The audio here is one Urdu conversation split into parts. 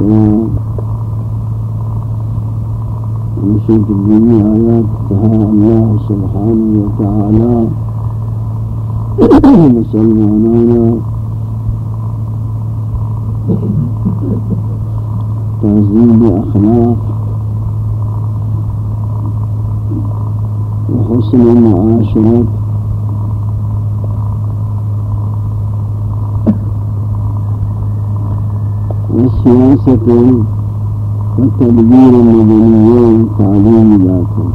والسلام ومشيت الدنيا آياتها الله سبحانه وتعالى مسلمانانا تعزيز أخلاق وحسن المعاشرة والسياسة والتدبير المدني تعليم ذاته.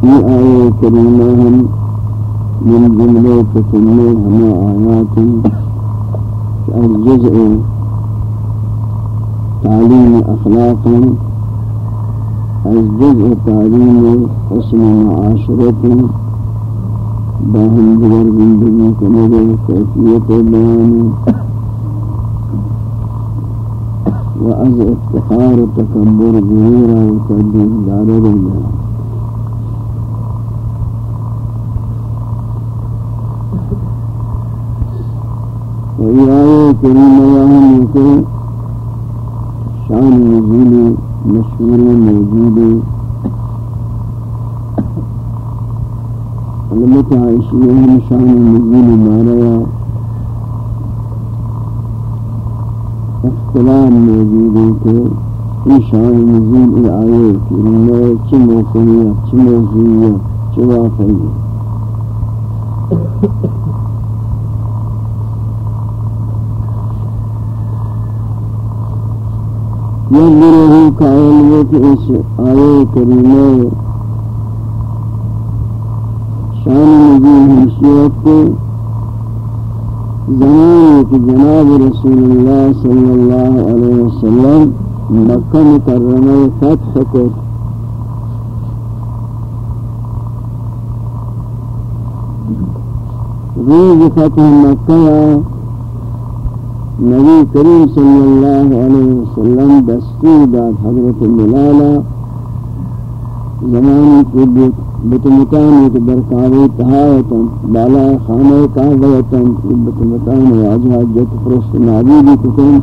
في آية كريمة من جملة تسمى هما آيات الجزء تعليم أخلاق الجزء تعليم حسن معاشرة باہم گزر زندگیاں کرنے کے خیفیت بیان و از افتخار و تکبر غرور و تدبیر دارے رہنا و یہ آئے کریمہ یہاں شان نزول مشہور موجود ہے البتہ عائشہ نشان نزول ماریا اختلاف موجود ہے کہ نشان نزول آئے کہ میں چھ موقعی چھ موضوعی چھ واقعی یہ گروہ قائل ہے کہ اس آئے کریمہ حیثیت کہ جناب رسول اللہ صلی اللہ علیہ وسلم مکہ مکرمہ فتح کو روز فتح مکہ نبی کریم صلی اللہ علیہ وسلم دستور داد حضرت ملالہ زمانی کو بتمتان کے درکاری تہایتن بالا خانہ کعبیتن بتمتان واجہ جت فرست نابی بھی کتن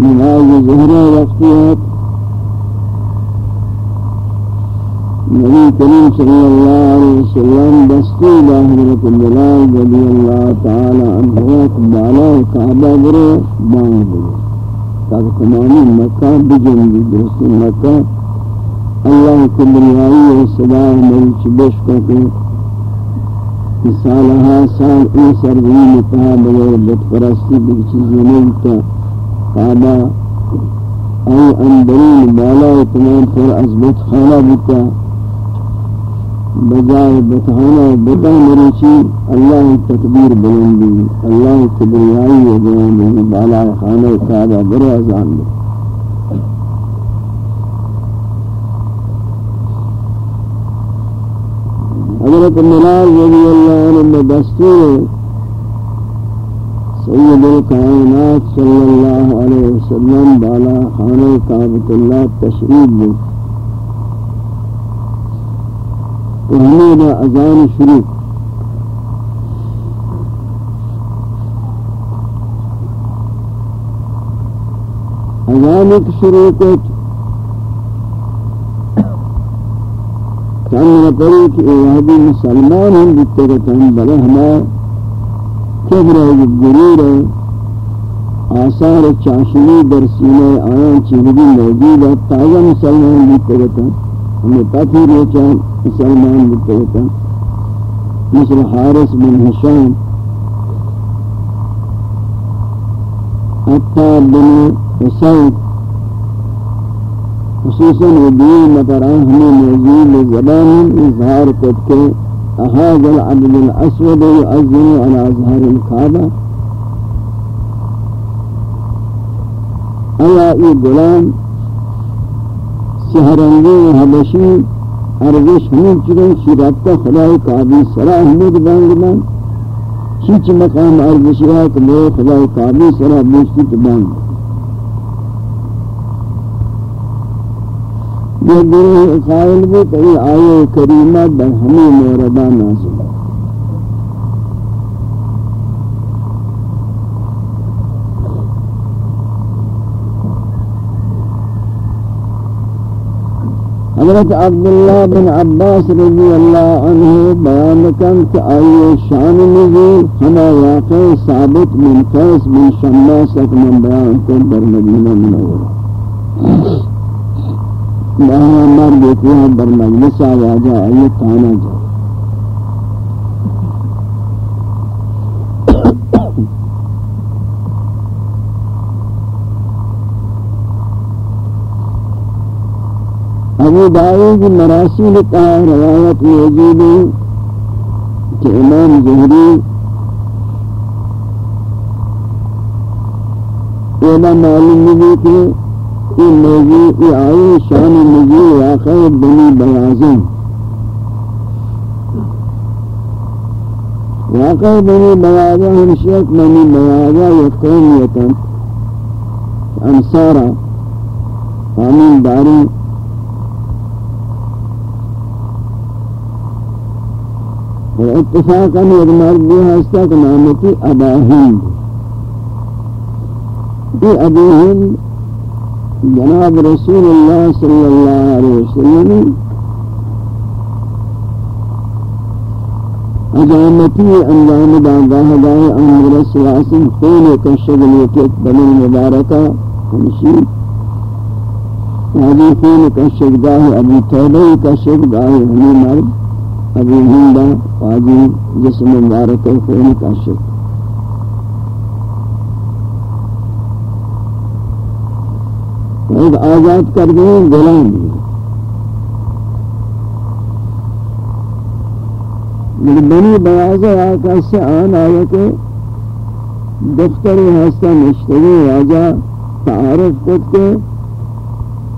نماز ظہر وقتیات نبی کریم صلی اللہ علیہ وسلم دستی با حضرت بلال رضی اللہ تعالی عنہ بالا کعبہ برو بان برو تاکہ تمامی مکہ بجنگی درست مکہ اللہ کبریائی صدا ملچ بشکو کہ سالها سال ای سرزمین تا بغیر بتپرستی بگ چیزی قابا ای اندرین بالا تمام پر از بتخانہ بتا بجائے بتخانہ بتا مرچی اللہ تکبیر بلندی۔ اللہ کبریائی بلندی بالا خانہ کعبہ برو ازان حضرت ملال رضی اللہ عنہ دستور سید الکائنات صلی اللہ علیہ وسلم بالا خانہ کعبۃ اللہ تشریف بھی تو ہمیں اذان شروع۔ اذان شروع کو چند نفری کہ ایہدی مسلمان ہم دیتے گئے ہم بلے ہما کبر ہے ضرور ہے، آثار چاشنی در سینے آیان چیزی موجود ہے، تازہ مسلمان دیتے گئے ہمیں پتہ رہے چاہاں مسلمان دیتے گئے مثل حارس بن حشام عطاب بن حسین۔ خصوصاً ودین نفران ہمیں موجود زبان اظہار کرد کے احاظ العبد الاسود يؤذن على ظهر الكعبة ایا ای غلام سہرنگی حبشی ارزش ہمیں چکن شرابتا خدای قابی سرا حمید بانگنا۔ چیچ مقام ارزشی ہے کہ میرے خدای قابی سرا بیشتی تبانگنا یہ گروہ قائل بھی کئی آئے کریمہ بہمی موردہ نازل حضرت عبداللہ بن عباس رضی اللہ عنہ بیان کن کہ آئیے شان نزول ہما واقع ثابت من قیس من شماسک من بیان کن در مدینہ منورہ۔ وہاں مر دیکھو ہیں در مجلس آیا جا آئیے تانا جا۔ ابو داود مراسل کا روایت موجود ہے جی کہ امام زہری اینا معلوم نہیں کہ این موضوع ای آئی شان موضوع واقع بنی بیازن واقع بنی بیازن ہمشیت بنی بیازن یک قومیتا انصارا. آمین داری اتفاقا ایک مرد بھی ہستا کہ نامتی ابا یہ ابو ہند جناب رسول الله صلى الله عليه وسلم اجامتی اندام دانگاہ دائے أمر سیاسی خیلے کا شغلیتیت بنی مبارکہ ہمشی یعنی خیلے کا شغداہ ابو طیبہ کا شغداہ ہمی مرد ابو ہندہ واجی جسم مبارکہ خیلے کا شغد ایک آزاد کر دیں غلام بنی بیازہ آقا سے آن آیا کہ دفتر ہستہ مشتری راجہ تعارف کر کے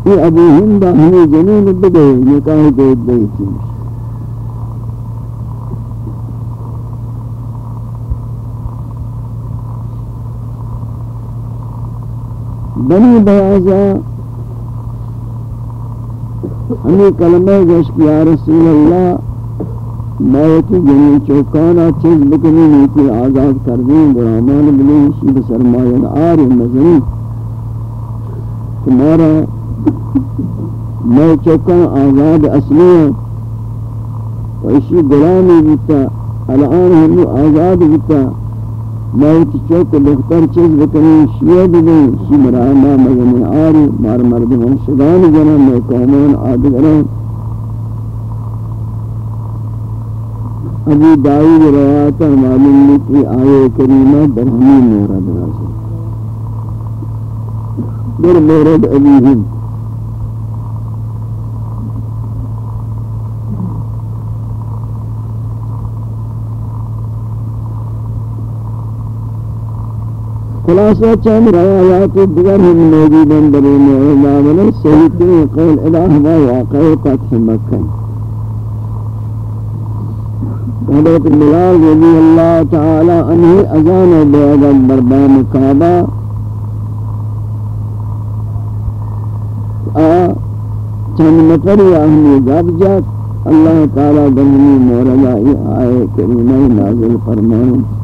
یہ ابو ہندہ ہمیں جنون بدے نکاح دے دئی تھی بنی بیازہ ہمیں کلمہ گوش یا رسول اللہ موتی جنی چوکانا چیز بکنی نیتی آزاد کر دیں برامان بلی شید سرمایہ آر مزنی تمہارا میں چوکان آزاد اصلی ہے۔ وإشي غلامي بيتا الآن هم آزاد بيتا موت چوک بہتر چیز بکنی، شیعہ بدیں شی مراما مجمع آری، مار مردمان شدان جنم میں قومان آدگران ابھی دائی روایتا معلوم لی کی آیے کریمہ برہمی مورد نازل در مورد ابھی ہم خلاصہ چند روایات دیگر ہم موجود ہیں بری میں صحیح تین قول الہ و واقع فتح مکہ حضرت بلال رضی اللہ تعالی عنہ اذان بیادت بربان کعبہ۔ آ، چند نفر اہمی جب جات۔ اللہ تعالی دنی مورلا آئے کریمہ نازل فرمائیں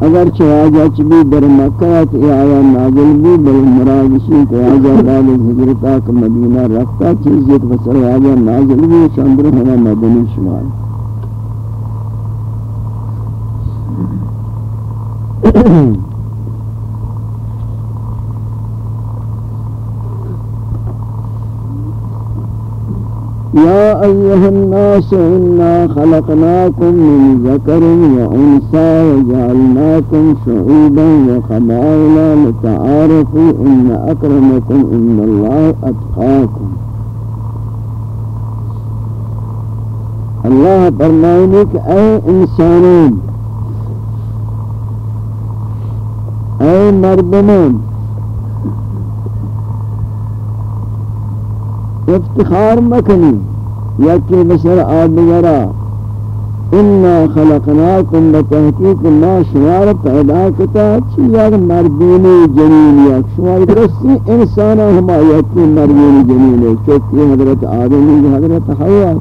اگر چواجہ چبی در مکہ تی آیا نازل بھی بل مرادشی کہ آجا بعد حضرتا کا مدینہ رکھتا چیز یک بسر آجا نازل بھی شاندر ہوا مدنی شمال يا أيها الناس إنا خلقناكم من ذكر وأنثى وجعلناكم شعوبا وقبائل لتعارفوا إن أكرمكم إن الله أتقاكم. الله فرمائنك أي إنسانين أي مردمان افتخار مکنی، یکی بسر آدگرا انا خلقناکم بتحقیق ما شمار پیدا کتا چی مردین جنین یک. شمار درستی انسانا ہما یکی مردین جنین ہے چوکی حضرت آدمی حضرت حیاء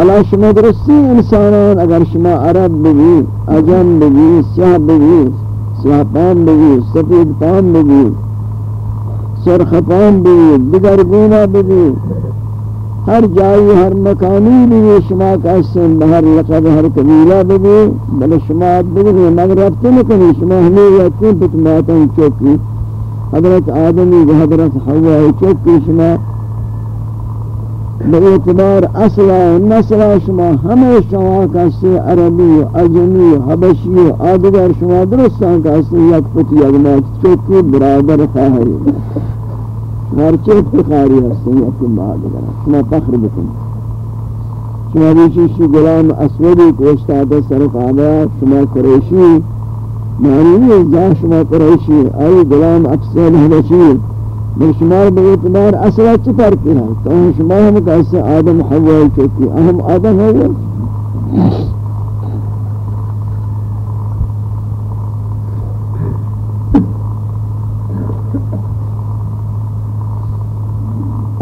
علا شما درستی انسانان، اگر شما عرب بگی عجم بگی سیاہ بگی سیاہ پان بگی سفید پان بگی سرخپان بھی دیگر گونا بھی۔ ہر جائی، ہر مکانی بھی شما کا اسم بہر لقب، ہر قبیلہ بھی بل شما بھی مگر ربط نکنی، شما ہمیں یقین پتماتا چوکی؟ حضرت آدمی و حضرت حوائی، چوکی شما؟ بے اعتبار اصلا و نسلا شما ہمیں شما کا سے عربی و عجمی و حبشی و آدگر شما درستان کا سے یک پتی یک مات چوکی برادر خواهری خواہری ہرچے افتخاری ہستیں یا کم بہادر شما فخر بکن. شما بیشی شی غلام اسودی کوشتا آتا سرف شما قریشی. معنی جا شما قریشی. ای غلام افسد حبشی بل شما بے اعتبار اصلا چی فرقی ہے تو شما ہم کیسے آدم حوائی چکی اہم آدم حوائی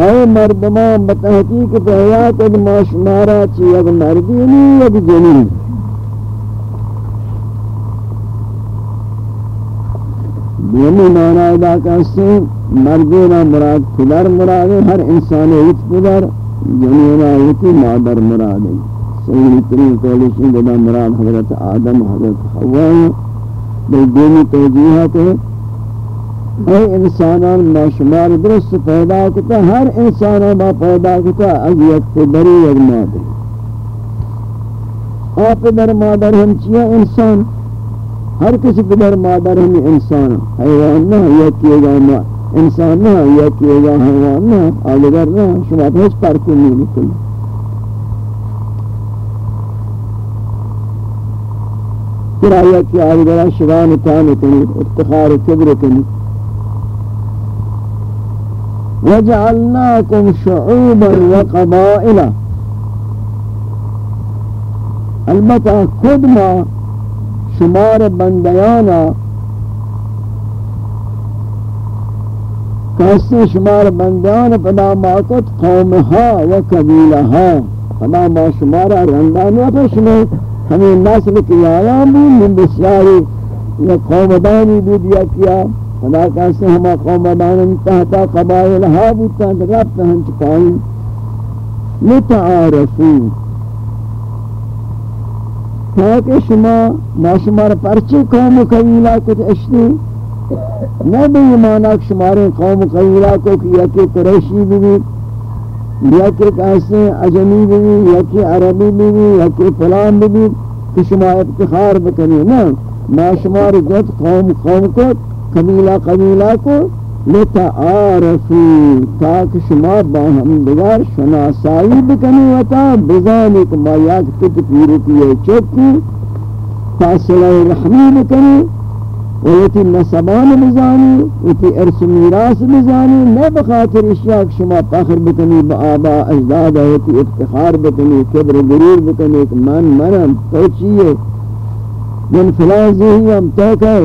اے مردمان بتحقیق تحیات اد ماشمارا چی یک مردینی یک جنین. یعنی دیمی مانا ادا کہتے ہیں مردینا مراد، پدر مراد، ہر انسان ایت پدر یعنی جنینا ایتی مادر مراد۔ صحیح ترین قولشن جدا مراد حضرت آدم، حضرت حوان بل دیمی توجیحات ہے اے انسانان ما شمار درست پیدا کتا، ہر انسان ما پیدا کتا، از یک بری یک مادر۔ آپ در مادر ہم چیا انسان؟ ہر کسی پدر مادر ہم انسان حیوان نہ یکی گا ما انسان نہ یکی گا حیوان نہ آدگر نہ، شما ہیچ پر کو نہیں نکل پھر آیا کہ آدگرہ شوان تانی کنی افتخار کبر کنی وجعلناكم شعوبا وقبائل۔ البتہ خود ما شمار بندیانا. کسی شمار بندیان پدا ماکت قومها و قبیلها. پدا ما شمار رندانی پشنے ہمیں نسل کی آیام بھی من بسیاری یا قومدانی بھی دیا کیا. خدا کہتے ہیں ہما قوم بانن تحتا قبائل ہا بوتا رب ہنچ پائیں لتعارفو تاکہ شما ما شمار پرچے قوم و قبیلہ کت اشتی نہ بے ایمانا شمارے قوم و قبیلہ کو کہ یکی قریشی بھی یکی کیسے عجمی بھی یکی عربی بھی یکی فلان بھی کہ شما افتخار بکنی، نا ما شمار گت قوم قوم کو، قبیلہ قبیلہ کو لتعارفو تاک شما با ہم دیگر شناسائی بکنی وطا بزانی کما یک کت پیرو کیے چکی فاصلہ رحمی بکنی ویتی نسبان بزانی ویتی ارس میراس بزانی نہ بخاطر اشیاء شما فخر بکنی، با آبا اجداد ویتی افتخار بکنی، کبر غرور بکنی من منم، تو چیئے من فلان زہیم تو کہ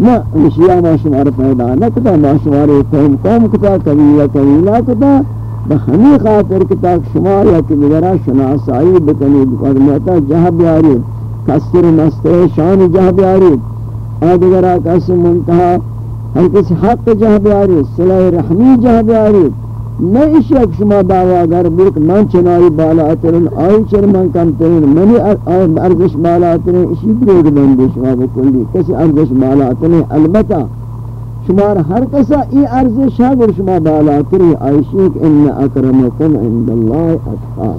نہ اشیاء ما شمار پیدا، نہ کتا ما شمار قوم قوم کتا قبیلہ قبیلہ کتا بہمی خاطر کتا شمار یا کہ بغیرہ شناسائی بکنی بقدمتا جہ بیاری، کسر مستے شان جہ بیاری آدھگرہ کسی منتہا، ہر کسی حق جہ بیاری صلح رحمی جہ بیاری میں اس یک شما دعوی اگر بلک من چنائی بالا اترین آئی چر من کم ترین منی ارزش بالا اترین اسی دروگ بندی شما بکلی کسی ارزش بالا اترین البتہ شمار ہر کسا ای ارزش ہے گر شما بالا اترین آئی شیک ان اکرمکم عند اللہ اتخار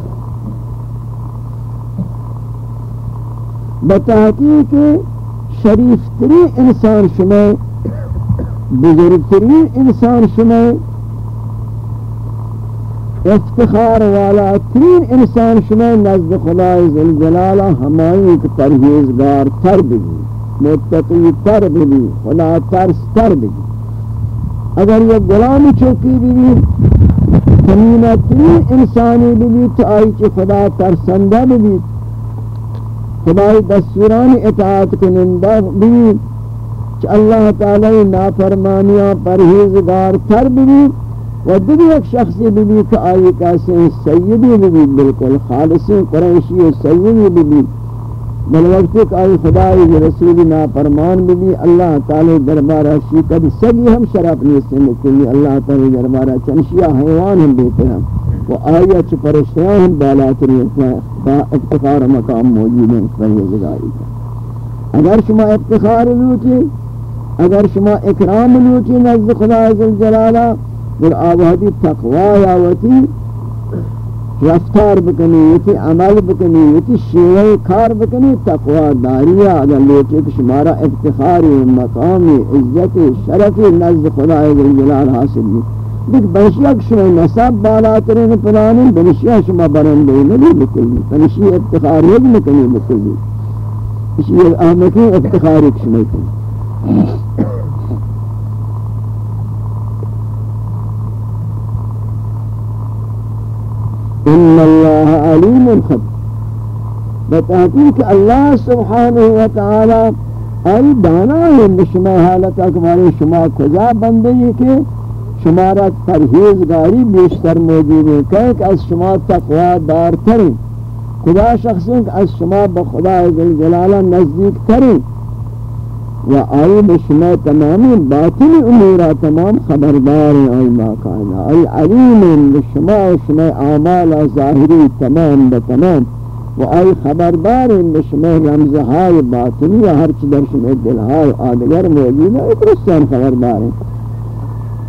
بتحقیق شریف ترین انسان شما بزرگ ترین انسان شما افتخار والا تین انسان شما نزد خدای ذوالجلال ہمائی ایک پرہیزگار تر بھی متقی تر بھی خدا ترس تر بھی اگر یہ غلام چوکی بھی کمینہ تین انسانی بھی تو آئی چی خدا ترسندہ بھی خدای دستوران اطاعت کنندہ بھی چی اللہ تعالی نافرمانیاں پرہیزگار تر بھی و دیگه یک شخصی ببی که آئی کسی سیدی ببی بالکل خالصی قریشی سیدی ببی بل وقت کہ آئی خدای رسول نا فرمان ببی اللہ تعالی دربارہ شی کبھی سبی ہم شرف نہیں سے مکلی اللہ تعالی دربارہ چنشیا حیوان ہم بیتے ہیں. و آیا چھ پرشتیاں ہم بالاتری افتخار مقام موجود ہیں اس یہ جگائی اگر شما افتخار لوٹی، اگر شما اکرام لوٹی نزد خدا عزیز جلالہ در آبادی تقوی آواتی رفتار بکنی یتی عمل بکنی یتی شیوه کار بکنی، تقوی داری اگر لیتی که شمارا افتخاری، مقامی، عزت شرفی نزد خدای جلال حاصل بھی دیکھ بنشیہ کہ شما نصب بالاترین پلانی بنشیہ شما برندے نبی بکلی بنشیہ افتخاری بکنی. بکلی اسی احمقی افتخاری کشمائی کنی. الله عليم خبير بتحقیق الله سبحانه وتعالى أي دانا بشما شما حالت اکبر شما کجا بندگی شما را ترهيز بیشتر موجود ہے۔ کہ از شما تقوا دار ترین خدا شخصی از شما به خدا جل جلاله نزدیک ترین و آئی بشما تمامی باطنی امورا تمام خبردار ہیں آئی ماکانا آئی علیم بشما شما اعمال ظاہری تمام بتمام و آئی خبردار بشما رمزهای باطنی و ہر در شما دلهای آدگر موجود ہے ایک خبردار.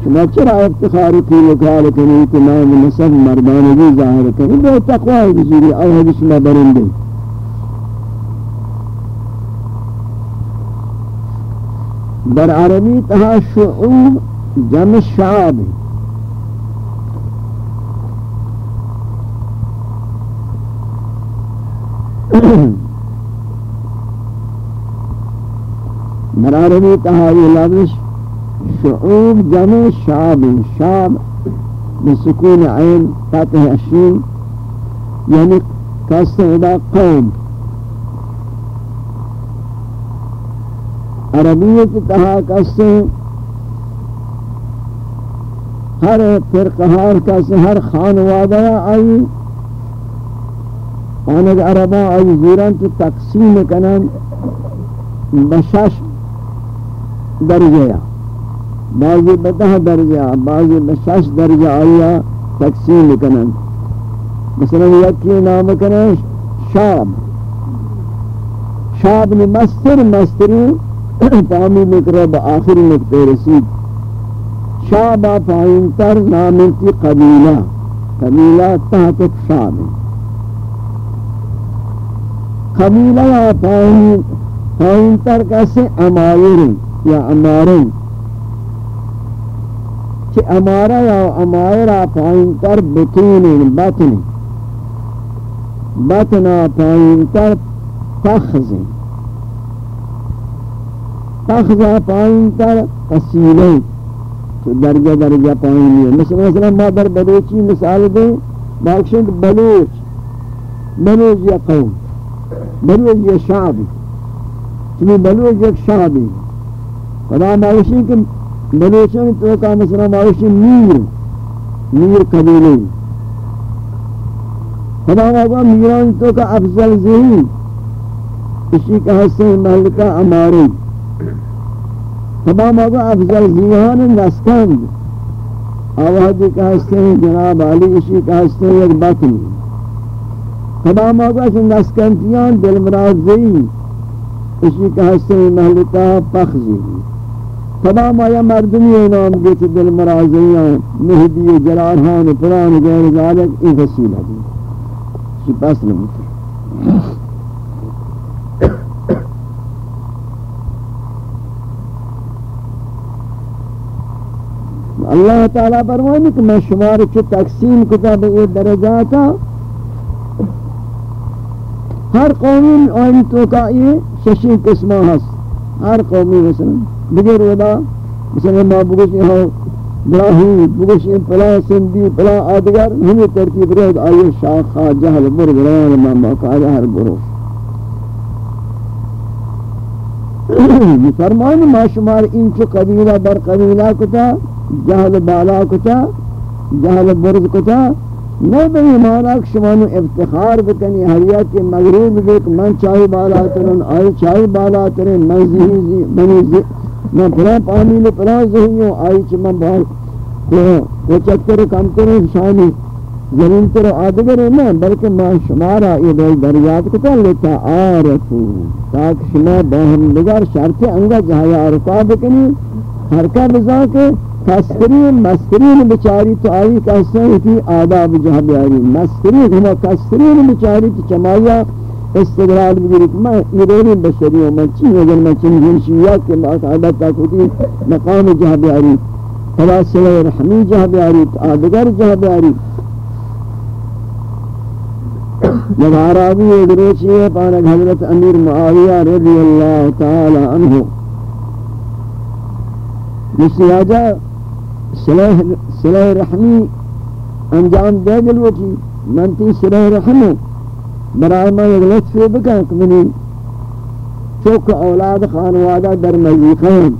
شما چرا افتخاری کی لکال کنی تمام نصف مردانگی ظاہر کنی بے تقوی بزیری آئی بشما برندی در عربی تہا شعوب جمع شعب. در عربی تہا یہ لفظ شعوب جمع شعب. شعب بسکون عین فتح اشین یعنی دا قوم. عربیت کہا کسے ہر فرقہار کسے ہر خانوادہ آئی آنگ عربا آئی، زیران تو تقسیم کنن بشش درجہ بعضی بتہ درجہ بعضی بشش درجہ آیا تقسیم کنن مثلا یکی نام کنن شاب شاب نے مستر مستری پامی مکرہ با آخر نکتے رسید. شاب پائن تر نامتی قبیلہ قبیلہ تحت شاب قبیلہ پائن تر کیسے امائر یا امارن کہ امارا یا امائرہ پائن تر بطین بطن. بطنا پائن تر فخذ فخذ پائن تر قسیلے تو درجہ درجہ پائن لیے مثلا مثلا ما در بلوچی مثال دیں۔ باکشن بلوچ بلوچ یا قوم، بلوچ یا شعب چمی بلوچ یک شعبی خدا ماوشی کہ بلوچن تو کا مثلا ماوشی میر میر قبیلی خدا ماوشی میران تو کا افضل ذہی اسی کا حسن ملکہ اماری خدا ماوشی افضل ذہان نسکند آوازی کا حسن جناب علی اسی کا حسن یک بطن. تمام خدا ماوشی نسکندیان دل مراد ذہی اسی کا حسن ملکہ پخزی. خدا مایا مردمی نام دیت دل مرازیاں مہدی جلالہان پران غیر ذالک ای وسیلہ دی اسی پاس نمتا اللہ تعالیٰ فرمانی کہ میں شمار کی تقسیم کتاب یہ درجاتا ہر قومی آئی تو کا یہ ششی قسمہ ہست ہر قومی مثلا بگر ودا، مثلا ما بگوش ہو براہی، بگوش پلا سندی پلا آدگر ہمیں ترتیب رہد آئی شاخا جہل برد روان ما مقاعدہ ہر گروہ برو جی فرمان ما شمار انچ قبیلہ در قبیلہ کتا، جہل بالا کتا، جہل برد کتا نہ بہی مانا شمانو افتخار بکنی حریات کے مغروب دیکھ من چاہی بالا ترن، آئی چاہی بالا ترن من بنی زہی میں پرا پانی میں پرا زہیوں آئی چھ میں بہت کو چکر کم کریں شانی جی زمین تر آدگر ہے نا، بلکہ میں شمارا یہ دل دریات کو کر لیتا آرفو تاک شما باہم لگر شرط انگا جہایا عرفا بکنی ہرکا بزا کے کسرین مسکرین بچاری تو آئی کہتے ہیں کہ آداب جہاں بیاری مسکرین ہما کسرین بچاری تو چمایا استدلال بگیری کہ میں ایرانی بشری ہوں، میں چین اگر میں چین جنشیات کے بعد عادت تک ہوتی مقام جہاں بیاری فلا صلح رحمی جہاں بیاری آدگر جہاں بیاری جب عرابی ادروچی ہے پانک حضرت امیر معاویہ رضی اللہ تعالی عنہ۔ جس آجا صلح رحمی انجام دے گلو گلوچی منتی صلح رحمی برای ما یک لطفی بکن که منی چوک اولاد خانواده در مزیقان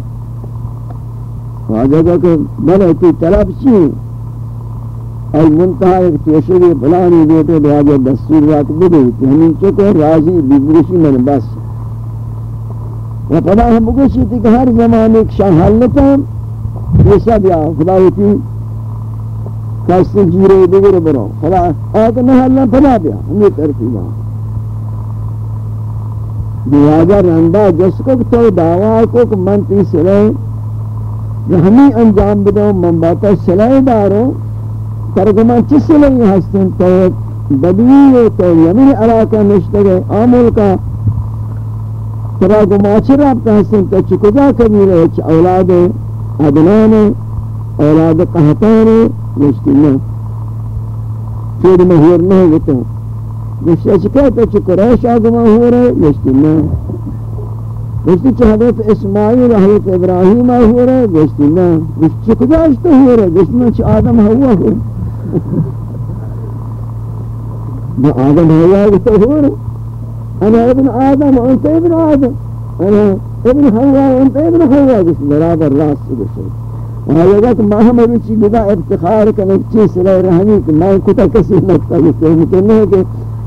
واجه کہ بلے تی طلب چی۔ ای منتہا ایک تیشگی فلانی بیٹے لہذا دستور رات بدے کہ ہمیں چکو راضی بیبرشی من بس۔ و پدا ہم بگوشی تھی کہ ہر زمان ایک شاہ حلتا یہ سب یا خدا ہوتی کسی جیرے بگر برو۔ خدا آتا نہ اللہ پدا بیا ہمیں ترکی ترتیبا لہذا رندہ جس کو تو دعویٰ کو کہ من تی سلائے ہمیں انجام بدو، من باتا سلائے دارو۔ ترگمان چی سلائے ہستن تو بدوی تو یمین علاقہ نشتگے آمول کا تراغ ماچر رابطہ ہستن تو چکجا کبیرے چھ اولاد ادنان اولاد قہتان گوشتی نه چود مهور نه گوتو گوشتی اچھ کہتا چھ قریش آگما ہو رہے گوشتی نه گوشتی چھ حضرت اسماعیل حضرت ابراہیم ہو رہے گوشتی نه گوشتی چھ کجاشتا ہو رہے گوشتی نه چھ آدم ہوا ہو با آدم هو يستغفر أنا ابن آدم وأنت ابن آدم. أنا ابن حواء وأنت ابن حواء. بس برابر راس بشيء آه، وهذا ذاك ما هم بيجي بدا افتخار كان بيجي سلا رحمي. ما كنت كسي نقطة يفهم كنا كي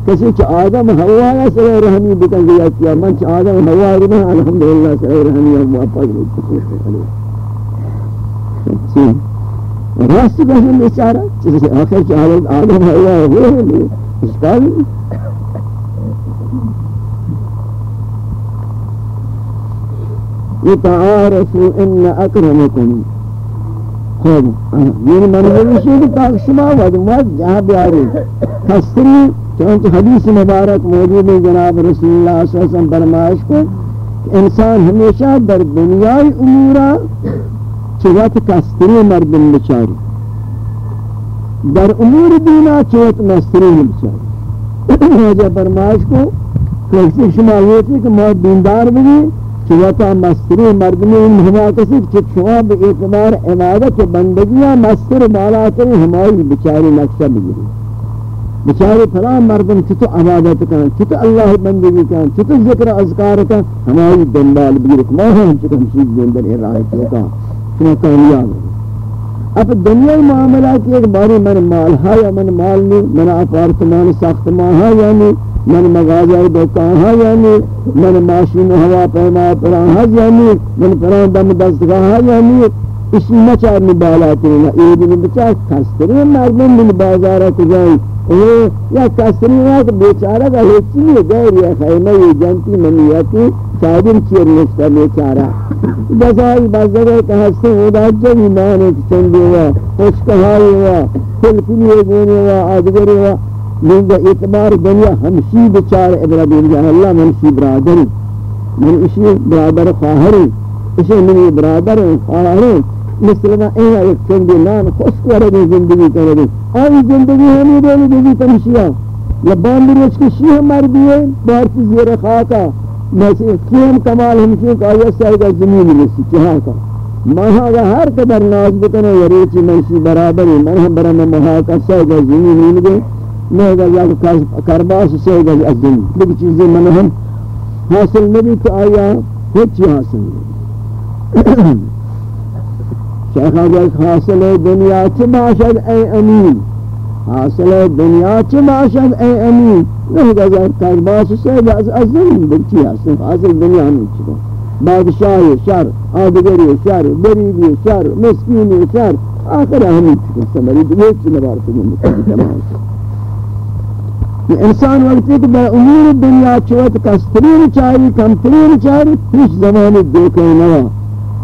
کسی چ آدم ہوا یا سر رحمی بکن گیا کیا من چ آدم ہوا رنا الحمدللہ سر رحمی موافق ہے راست بہن بیچارہ چیزے آخر چاہت آدم ہے یا ہوئے ہیں اس کا بھی يتعارفوا إن أكرمكم. خوب یہ منظر ہے کہ تاک شما ودمت جہاں بیاری کسری چونکہ حدیث مبارک موجود ہے جناب رسول اللہ صلی اللہ علیہ وسلم برمائش کو انسان ہمیشہ در دنیای امورا چوات کستری مردم بچاری. در امور دینا چوات مستری بچاری. جب برمائش کو، کسی شما یہ تھی کہ موت دیندار بھی چوتا مستری مردمی ہما کسی کہ شما بے اعتبار عبادت بندگیاں مستر مالا کری ہماری بچاری نقشہ بگری بچاری فلا مردم چھتو عبادت کن چھتو اللہ بندگی کن چھتو ذکر اذکار کن ہماری دنبال بگری ما ہم چھتو ہمشید دیندر ارائے چوتا تو کامیاب اب دنیا معاملہ کی ایک باری من مال ہے یا من مال نہیں، من اپارتمان ساختمان ہے نہیں، من مغازہ دکان ہے یعنی من ماشین ہوا پیما پران ہے یعنی من پران دم دستگاہ ہے یعنی اسی نچار میں بالا ترینا یہ بھی بچا کستری مردم من بازارہ کجائی یا کستری وقت بیچارہ کا ہیچی ہے غیر یا خیمہ یہ جنتی منیتی شاہدین چیر نشتا بیچارہ بزائی بازارہ کہ ہستے ہودا جب ایمان چندی ہوا خوش کہائی ہوا کھل گونے ہوا آدگری ہوا من اعتبار دنیا ہمشی بچار ابراہیم جان اللہ منشی برادر من اسی برادر خواہر اسی منی برادر خواہر مثل ما اینا ایک چندی نام خوش کردی زندگی کردی آئی زندگی ہمیں دینی دیگی تمشیہ لبان بریچ کی شیح مردی ہے بارتی زیر خاکا مثل کیم کمال ہم ہمشی کا آیا سائدہ زمین رسی چہاں کا ماہا ہر قدر ناز بکنے وریچی منشی برابری منہ برم مہا کا سائدہ زمین رسی میں اگر یا کرباس سے اگر ازن دیکھ چیزیں من ہم حاصل نبی تو آیا ہیچ حاصل نہیں شیخ آجاز حاصل دنیا چھ باشد اے امین حاصل دنیا چھ باشد اے امین نہیں اگر کرباس سے اگر ازن دیکھ چی حاصل حاصل دنیا نہیں چکا بادشاہی شر آدگری شر بریدی شر مسکینی شر آخر ہمیں چکا سمری دیکھ چی نبارت میں تمام کہ انسان وقتی کہ بے امور دنیا چوت کسترین چاری کمترین چاری کچھ زمان دیکھے نوا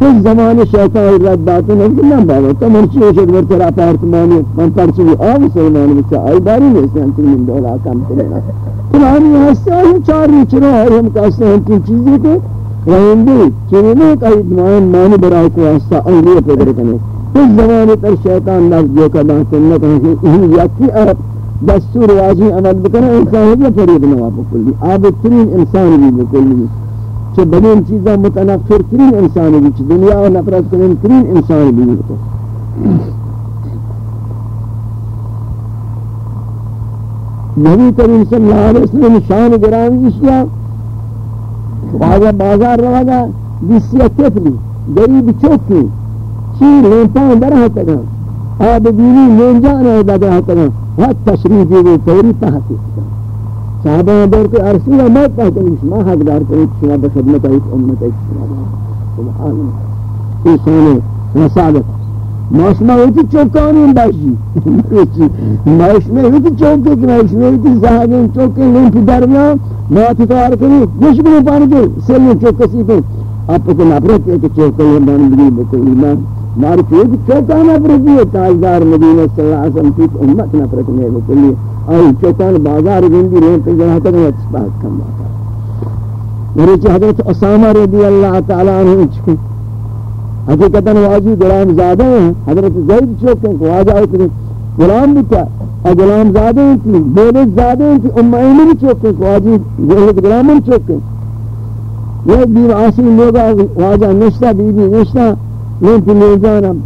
کچھ زمان شیطان اور رد باتی نہیں نہ بابا. تو من چیئے شد ورطر اپارتمانی من پرچی بھی آب سلمان بچا آئی باری نہیں سے انتر من دولا کمترین قرآن یہ ہستے ہیں چاری چرا ہے ہم کہتے ہیں تین چیزیں کہ رہندی چیزیں نہیں کہی دمائن مانی برای کو ہستا اولیے پیدر کنے کچھ زمان تر شیطان لفظ جو کہ بہتے ہیں کہ انہی یکی عرب دستور واجی عمل بکنه، انسان ہے فرید نوا بکلی. آب ترین انسان بھی بکلی. چه بدین چیزا متنفر ترین انسان بھی چه دنیا و نفرت کنین ترین انسان بھی بکلی نبی کریم صلی اللہ علیہ وسلم شان گرامی اشیاء واجہ بازار روادا بیسیہ تفلی گریب چوکی چیر لنپان درہ تکا آب بیوی لنجانا درہ تکا حد تشریح دیگه فوری تحقیق. صحابہ دور کے عرصی و موت پہتن شما حق دار کریں شما بخدمت ایک امت ایک شما سبحان اللہ۔ انسان رسالت ماشما ہوتی چوکانی باشی ماشما جی۔ جی۔ ہوتی چوکے کہ ماشما ہوتی زہاگیں چوکے لیں کی درمیان۔ موت اتوار کریں مشکل پانی کے سلیں چوکسی پہ آپ کو نفرت ہے کہ چوکے لیں بانی بگی بکل ایمان ماری پیج چوکان افرتی ہے؟ تاجدار مدینہ صلی اللہ علیہ وسلم کی امت نفرت میں بکلی آئی چوکان بازار گندی رہے تو جہاں تک وہ بات کم باتا میرے چی حضرت اسامہ رضی اللہ تعالیٰ عنہ چکے حقیقتاً واجی غلام زادہ ہیں۔ حضرت زید چوکیں کو واجہ اتنی غلام بھی کیا۔ اور غلام زادہ ہیں تھی بولت زادہ ہیں تھی ام ایمن چوکیں کو واجی غلام چوکیں یہ بیو آسین لوگا واجہ نشتہ بی بی نشتہ من في ميزان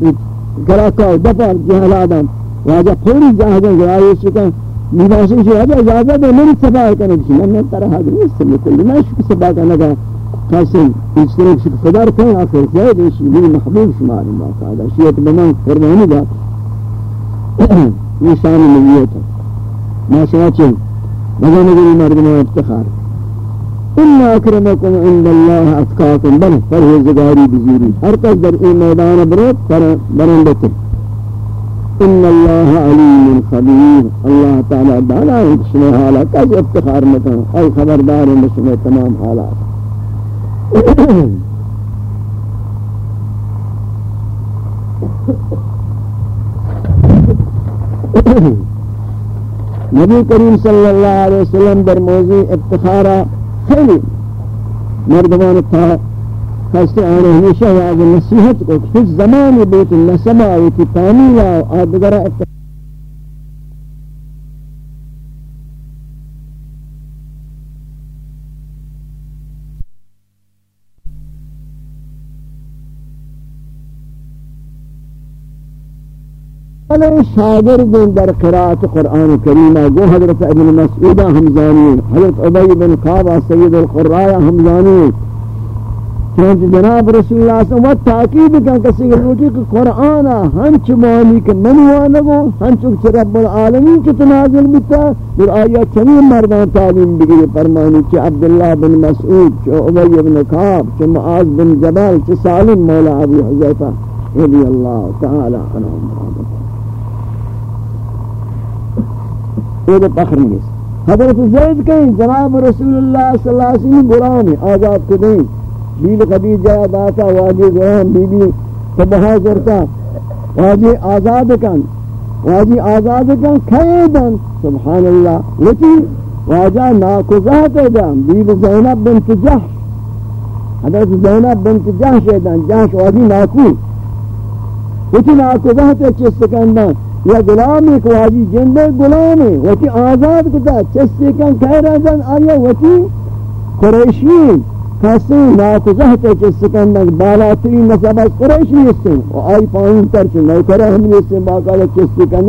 كراكاو دفع جهلادم واجا پوری جهازن گرایش کن میباشی شهاب اجازه ده من سبا کنه بشی من من طرح حاضر نیستم بکلی من شک سبا کنه که کسی اجتنه بشی خدار کنه آخر زید بشی بین محبوب شماری باقاعده شیعت به من فرمانی داد نشان نبیت ما شما چه مگه نگری مردم افتخار ان أكرمكم عند الله أتقاكم. بل فرهزگاری بزیری هر کس در این میدان برود برندتر ان اللہ علیم خبیر اللہ تعالی دانا ہے کسنے حالات کس افتخار مکان اے خبردار ہے مسلم تمام حالات۔ نبی کریم صلی اللہ علیہ وسلم در موضوع افتخارا خیلی مردمان تھا۔ کسی آن همیشه یاد نصیحت کو کس زمانی بیت نسبا کی پانی یا آدگرا علی بن در قرائت قرآن کریمه گو حضرت ابن مسعود همزانی حضرت عبی بن قابا سید القراء همزانی چونچہ جناب رسول اللہ صلی اللہ علیہ وسلم تاکید کن کسی کہ روٹی کہ قرآن ہنچ مانی کہ منوانگو ہنچ اکچ رب العالمین کی تنازل بیتا، در آیا چنین مردان تعلیم بگیر فرمانی چھ عبداللہ بن مسعود چھ عبی بن قاب چھ معاذ بن جبال چھ سالم مولا ابی حضیفہ رضی اللہ تعالی عنہ۔ یہ فخر نہیں حضرت زید کہیں، جناب رسول اللہ صلی اللہ علیہ وسلم غلام آزاد کو دیں بیل خدیجہ داتا واجی غلام بی بی تبہا کرتا، واجی آزاد کن، واجی آزاد کن خیدن سبحان اللہ وچی واجہ ناکوزات دن بی بی زینب بنت جحش، حضرت زینب بنت جحش دن جحش واجی ناکو وچی ناکوزات چست کندن یا غلام ایک واجی جندے غلام ہے وتی آزاد کتا چستے کن کہہ رہا دن آیا وتی قریشی کسی ناکزہت چستے کن نک بالا تری نصب از قریشی استن و آئی پائین تر چل نو کرے ہم نے استن باقالا چستے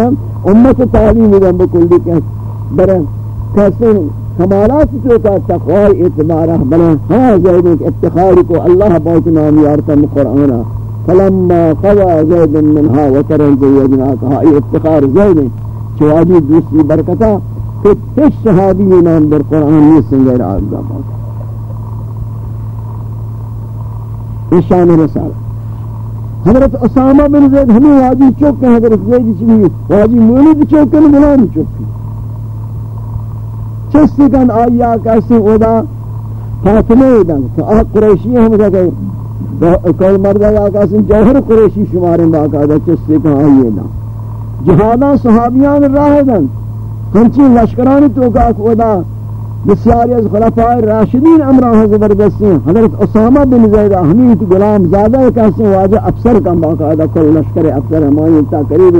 امت تعلیم دن بکلی کن برن کسی کمالات تو کا تقوی اعتبارہ بنا ہاں زیدن افتخاری کو اللہ باوت نامی آرتا قرآنہ فلما قضى زيد منها وترن زيدنا کہا یہ افتخار زید چواجی دوسری برکتا کہ تش صحابی نام در قرآن میں سنگر آگا بات شان رسالہ حضرت اسامہ بن زید ہمیں واجی چوک کہ حضرت زید جی چلی واجی مولد چوک کہ غلام چوک چستی کن آیا کیسے اودا فاطمہ دن کہ آہ قریشی ہم کہتے کل مردہ یا کاسم جوہر قریشی شمار باقاعدہ چستے کہا آئیے نا جہادا صحابیان راہ دن، ہنچی لشکرانی تو کا خدا بسیاری از خلفاء راشدین امراہ زبردستی ہیں حضرت اسامہ بن زیدہ حمید غلام زادہ کہتے واجہ افسر کا باقاعدہ کل لشکر افسر ہمانی تا قریب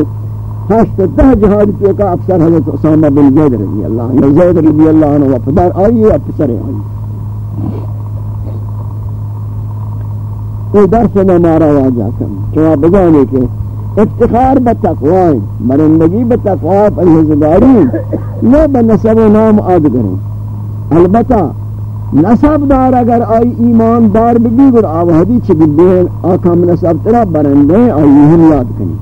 ہشت دہ جہاد تو کا افسر حضرت اسامہ بن زید رضی اللہ عنہ، زید رضی اللہ عنہ وفدار آئیے افسر آئیے یہ درس میں مارا واجہ کم کہ آپ بجانے کے افتخار بتقوائیں مرندگی بتقوائیں پرہزگاری نہ بنسب و نام آد کریں۔ البتہ نسب دار اگر آئی ایمان دار بھی گر آوہدی چھ چکی بین آکھا نسب ترہ برندے، آئی ہم یاد کریں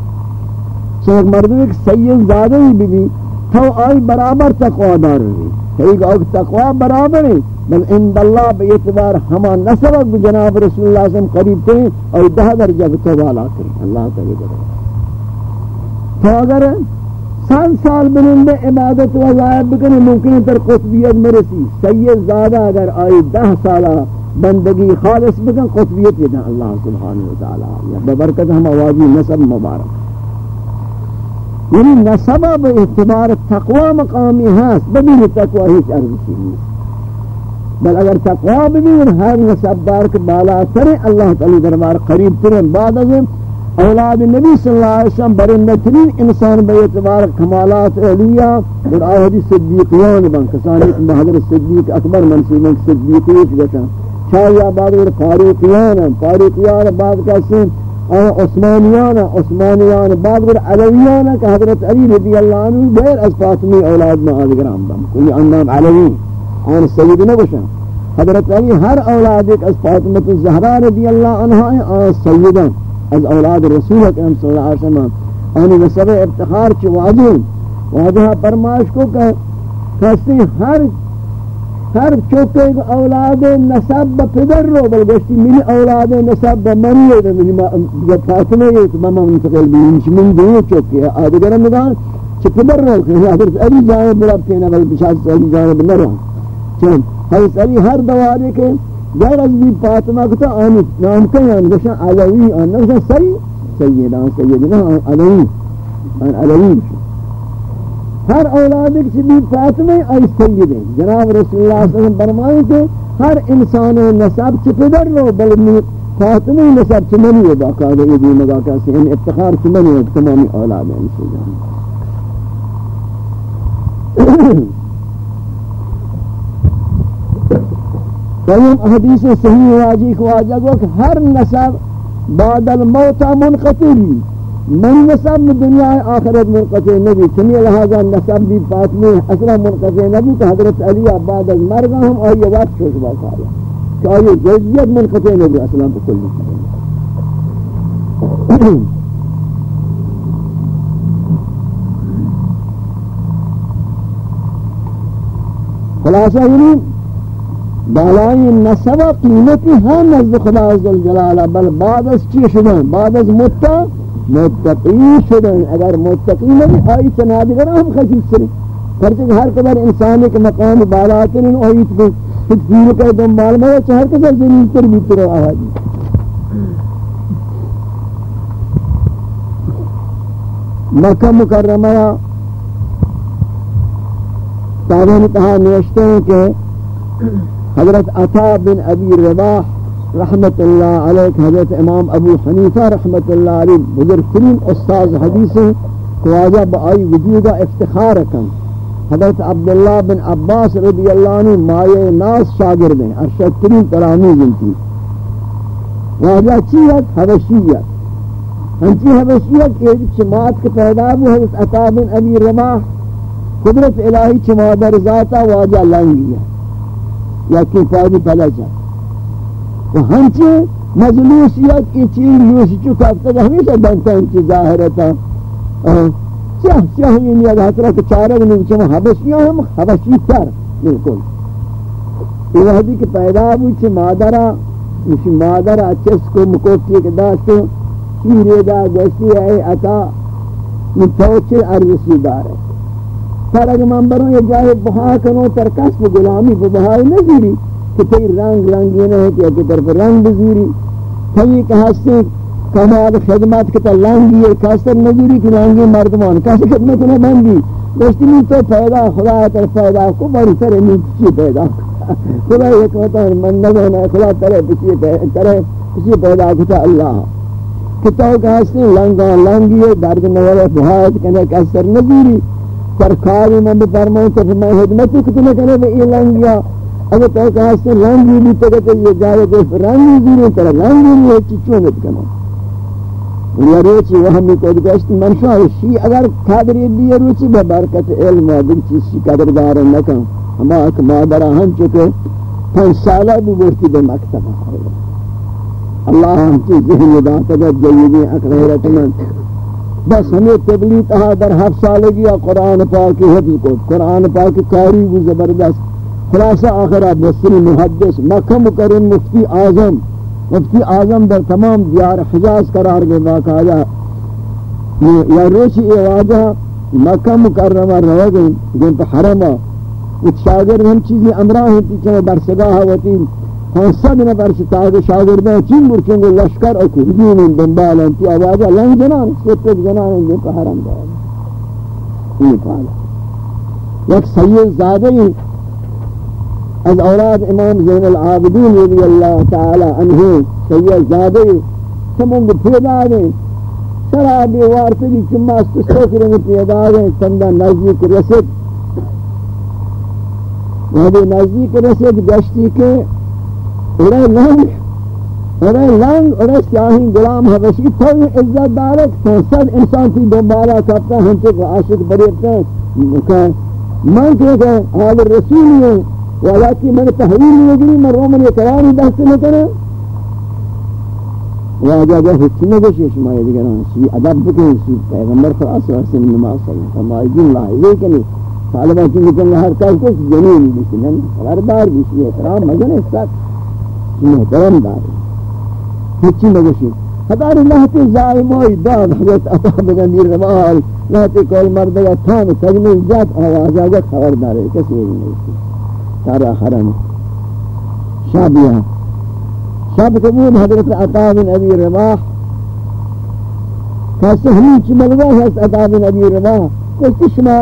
سوک مردو ایک سید زادہ ہی بھی تو آئی برابر تقوی دار رہی ایک آگ تقوی برابر ہے، بل عند اللہ بے اعتبار ہما نصب جناب رسول اللہ صلی علیہ وسلم قریب تھے اور دہ درجہ تو والا کریں۔ اللہ تعالی کرے تو اگر سال سال بنندے عبادت و ضائب بکنے ممکن تر قطبیت مرسی. سید زادہ اگر آئی دہ سالہ بندگی خالص بکن قطبیت یہ اللہ سبحانہ وتعالی. ببرکت ہم آوازی نصب مبارک. یعنی نصبہ بے اعتبار تقوی مقامی ہاست ببین تقوی ہیچ عرض نہیں بل اگر تقوا ببین، ہر نسب دار کے بالا سر اللہ تعالی دربار قریب ترین بعد از اولاد نبی صلی اللہ علیہ وسلم برندترین انسان بے اعتبار کمالات علیہ اور آہدی صدیقیان بن کسانی کہ بہدر صدیق، اکبر منصوب ہیں صدیقیت گتا شاہی آباد اور فاروقیان ہیں فاروقیان بعد کسی عثمانیان ہیں عثمانیان بعد اور علویان ہیں کہ حضرت علی رضی اللہ عنہ بیر از فاطمی اولاد میں آدگرام بن کوئی انام علوی، آن سید نبشن. حضرت علی ہر اولاد ایک از فاطمت الزہرا رضی اللہ عنہ آن سیدن. از اولاد رسول اکرم صلی اللہ علیہ وسلم. آنی بسبب افتخار چی واجب واجہ پرماش کو کہ کہتے ہر ہر چوکے اولاد نسب با پدر رو بل گوشتی منی اولاد نسب با منی ہے منی جب فاطمہ ہے تو ماما منتقل بھی انش من دو چوکے آدھگر مدان چھ پدر رو، کہ حضرت علی جانب رب کہنا بل بشاست علی جانب نرہ چون حضرت علی ہر دوارے کے غیر از بھی فاطمہ کتا آنی، نام کہیں آن یعنی گوشن علوی، آن نوشن سی سیدان سیدنا علوی، آن علوی. ہر اولاد کی بھی فاطمہ ای سید ہیں جناب رسول اللہ صلی اللہ علیہ وسلم فرمائے کہ ہر انسان نسب چھ پدر رو، بل فاطمہ نسب چھ منی ہے باقاعدہ یہ دین کا کیسے ان افتخار چھ منی ہے تمامی اولاد ہیں سے قیم حدیث صحیح واجی کو آجا گو کہ ہر نسب بعد الموت منقطع بھی۔ من نسب میں دنیا آخرت منقطع نبی۔ چنی لہذا نسب بھی فاطمی اصلا منقطع نبی کہ حضرت علی بعد از مرگا ہم آئی وقت شوش باقا آیا کہ آئی جزیت منقطع نبی اصلا بکل خلاصہ یعنی بالائی نسب قیمتی ہم نزد خدا عزل بل بعد از چی شدن؟ بعد از متہ متقی شدن. اگر متقی نہیں آئی چنادگر ہم خشیش سریں پرچک ہر قدر انسانی کے مقام بالا ترین آئیت کو تکفیر کا دنبال میں چہر قدر زمین پر بیتر آوازی. مکہ مکرمہ تابعہ نے کہا نوشتے ہیں کہ حضرت عطا بن ابی رباح رحمت اللہ علیہ، حضرت امام ابو حنیفہ رحمت اللہ علیہ بزرگ ترین استاذ حدیث خواجہ بآئی وجودہ افتخار کن۔ حضرت عبداللہ بن عباس رضی اللہ عنہ مائے ناس شاگرد ہیں ارشد ترین ترامی جنتی۔ واجہ چیت، حبشیت۔ ہنچی حبشیت کے چمات کے پیدا بھی حضرت عطا بن ابی رماح قدرت الہی چمادر ذاتا واجہ لنگی ہے۔ یا کی پادی پلا جائے و ہنچے مجلوسیت کی چیز لوسی چکا تک ہمیشہ بنتا ہے انچی ظاہرتا. سیاہ سیاہ یہ نیاد حسرہ کہ چارہ گنے چما حبشیاں ہم حبشی تر، بالکل. یہ وحدی کہ پیدا ہوئی چھ مادرہ اسی مادرہ چس کو مکوکی کے داشتو شیرے دا گوشتی ہے عطا من توچے عرضی دار ہے. پر اگر من منبروں یہ جاہے بہا کنو ترکس بغلامی بہائی نظیری کہ تئی رنگ رنگین ہے کہ ایک طرف رنگ بزوری تئی کہ ہستے کمال خدمت کے لنگی ہے کاستر نظوری کی لنگی مردمان کسی خدمت نہ بندی۔ دوستی نہیں تو پیدا خدا تر پیدا کو بڑی طرح نہیں کسی پیدا۔ خدا یہ کہتا ہے، من نظر ہے خدا طرح کسی طرح کسی پیدا کتا اللہ۔ کہ تو کہ لنگا لنگی ہے، درد نظر بہت کنے کاستر نظوری سرکاری میں بفرمائیں کہ میں خدمت کتنے کنے بے یہ لنگیا اگر تو کہا سے رنگی بھی تو کہتے یہ جائے کہ رنگی بھی نہیں طرح رنگی نہیں ہے چچوں میں کنا یا روچی، وہ ہمیں کوئی گشت منشاہ شی اگر قادری بھی روچی بے برکت علم و دل چیز شی قدر دار نکن ہما ایک مادرہ ہم چکے پانچ سالہ بھی بورتی بے مکتب اللہ ہم چیز ذہن دا تجد جیدی اک غیرت من بس ہمیں تبلیغ تہا در ہر ہفت سالگی قرآن پاک حفظ کو، قرآن پاک کاری بھی زبردست۔ خلاصہ آخرہ بسری محدث، مکہ مکرم مفتی آزم مفتی آزم در تمام دیار حجاز قرار گئے باقاعدہ یا روشی اواجہ مکہ مکرمہ رہے گئے جن پہ حرمہ۔ کچھ شاگر ہم چیزیں امرہ ہوتی چاہے برسگاہ ہوتی۔ ہم سب نے برشتاگ شاگردیں چین برچنگو لشکر اکو. حجین دنبال انتی آوازہ لنگ جنان سپت جنان جن پہ حرم دار یہ پالا یک سید زادہ ہی از اولاد امام زین العابدین رضی اللہ تعالی عنہ. سید زادے سمونگ پیدا دیں شرابی وارتگی چمہ استسو کرنے پیدا دیں چندہ نزدیک رسد وہاں نزدیک رسد گشتی کے اڑے لنگ اڑے لنگ اڑے سیاہی غلام حبشی تو عزت دارک تو صد انسان کی دوبارہ کرتا ہم کو عاشق بریتا ہے من کہ حال رسول ہے ولكن من تحويل يجري من رومن یہ يكراني بحث نکنه واجا جا حکمه بشه شما یه دیگران شی ادب بکنی شی پیغمبر خلاص واسه نماز صلی اللہ فرمائی، جن فرمایدین لاحظه کنی طالبہ کی لیکن ہر کس کچھ جنین بیشی نہیں خبردار بیشی احترام مجن اس تک محترم داری هیچی نگوشی ہداری لہتی زائمائی داد حضرت عطا بگن روال لہتی کول مردگا تان سجنی جات آوازا جات خبر داری کسی نہیں سارا حرم شابیہ شاب قبول حضرت عطا بن ابی رواح کسی ہیچ ملوہ حضرت عطا بن ابی رواح کسی شما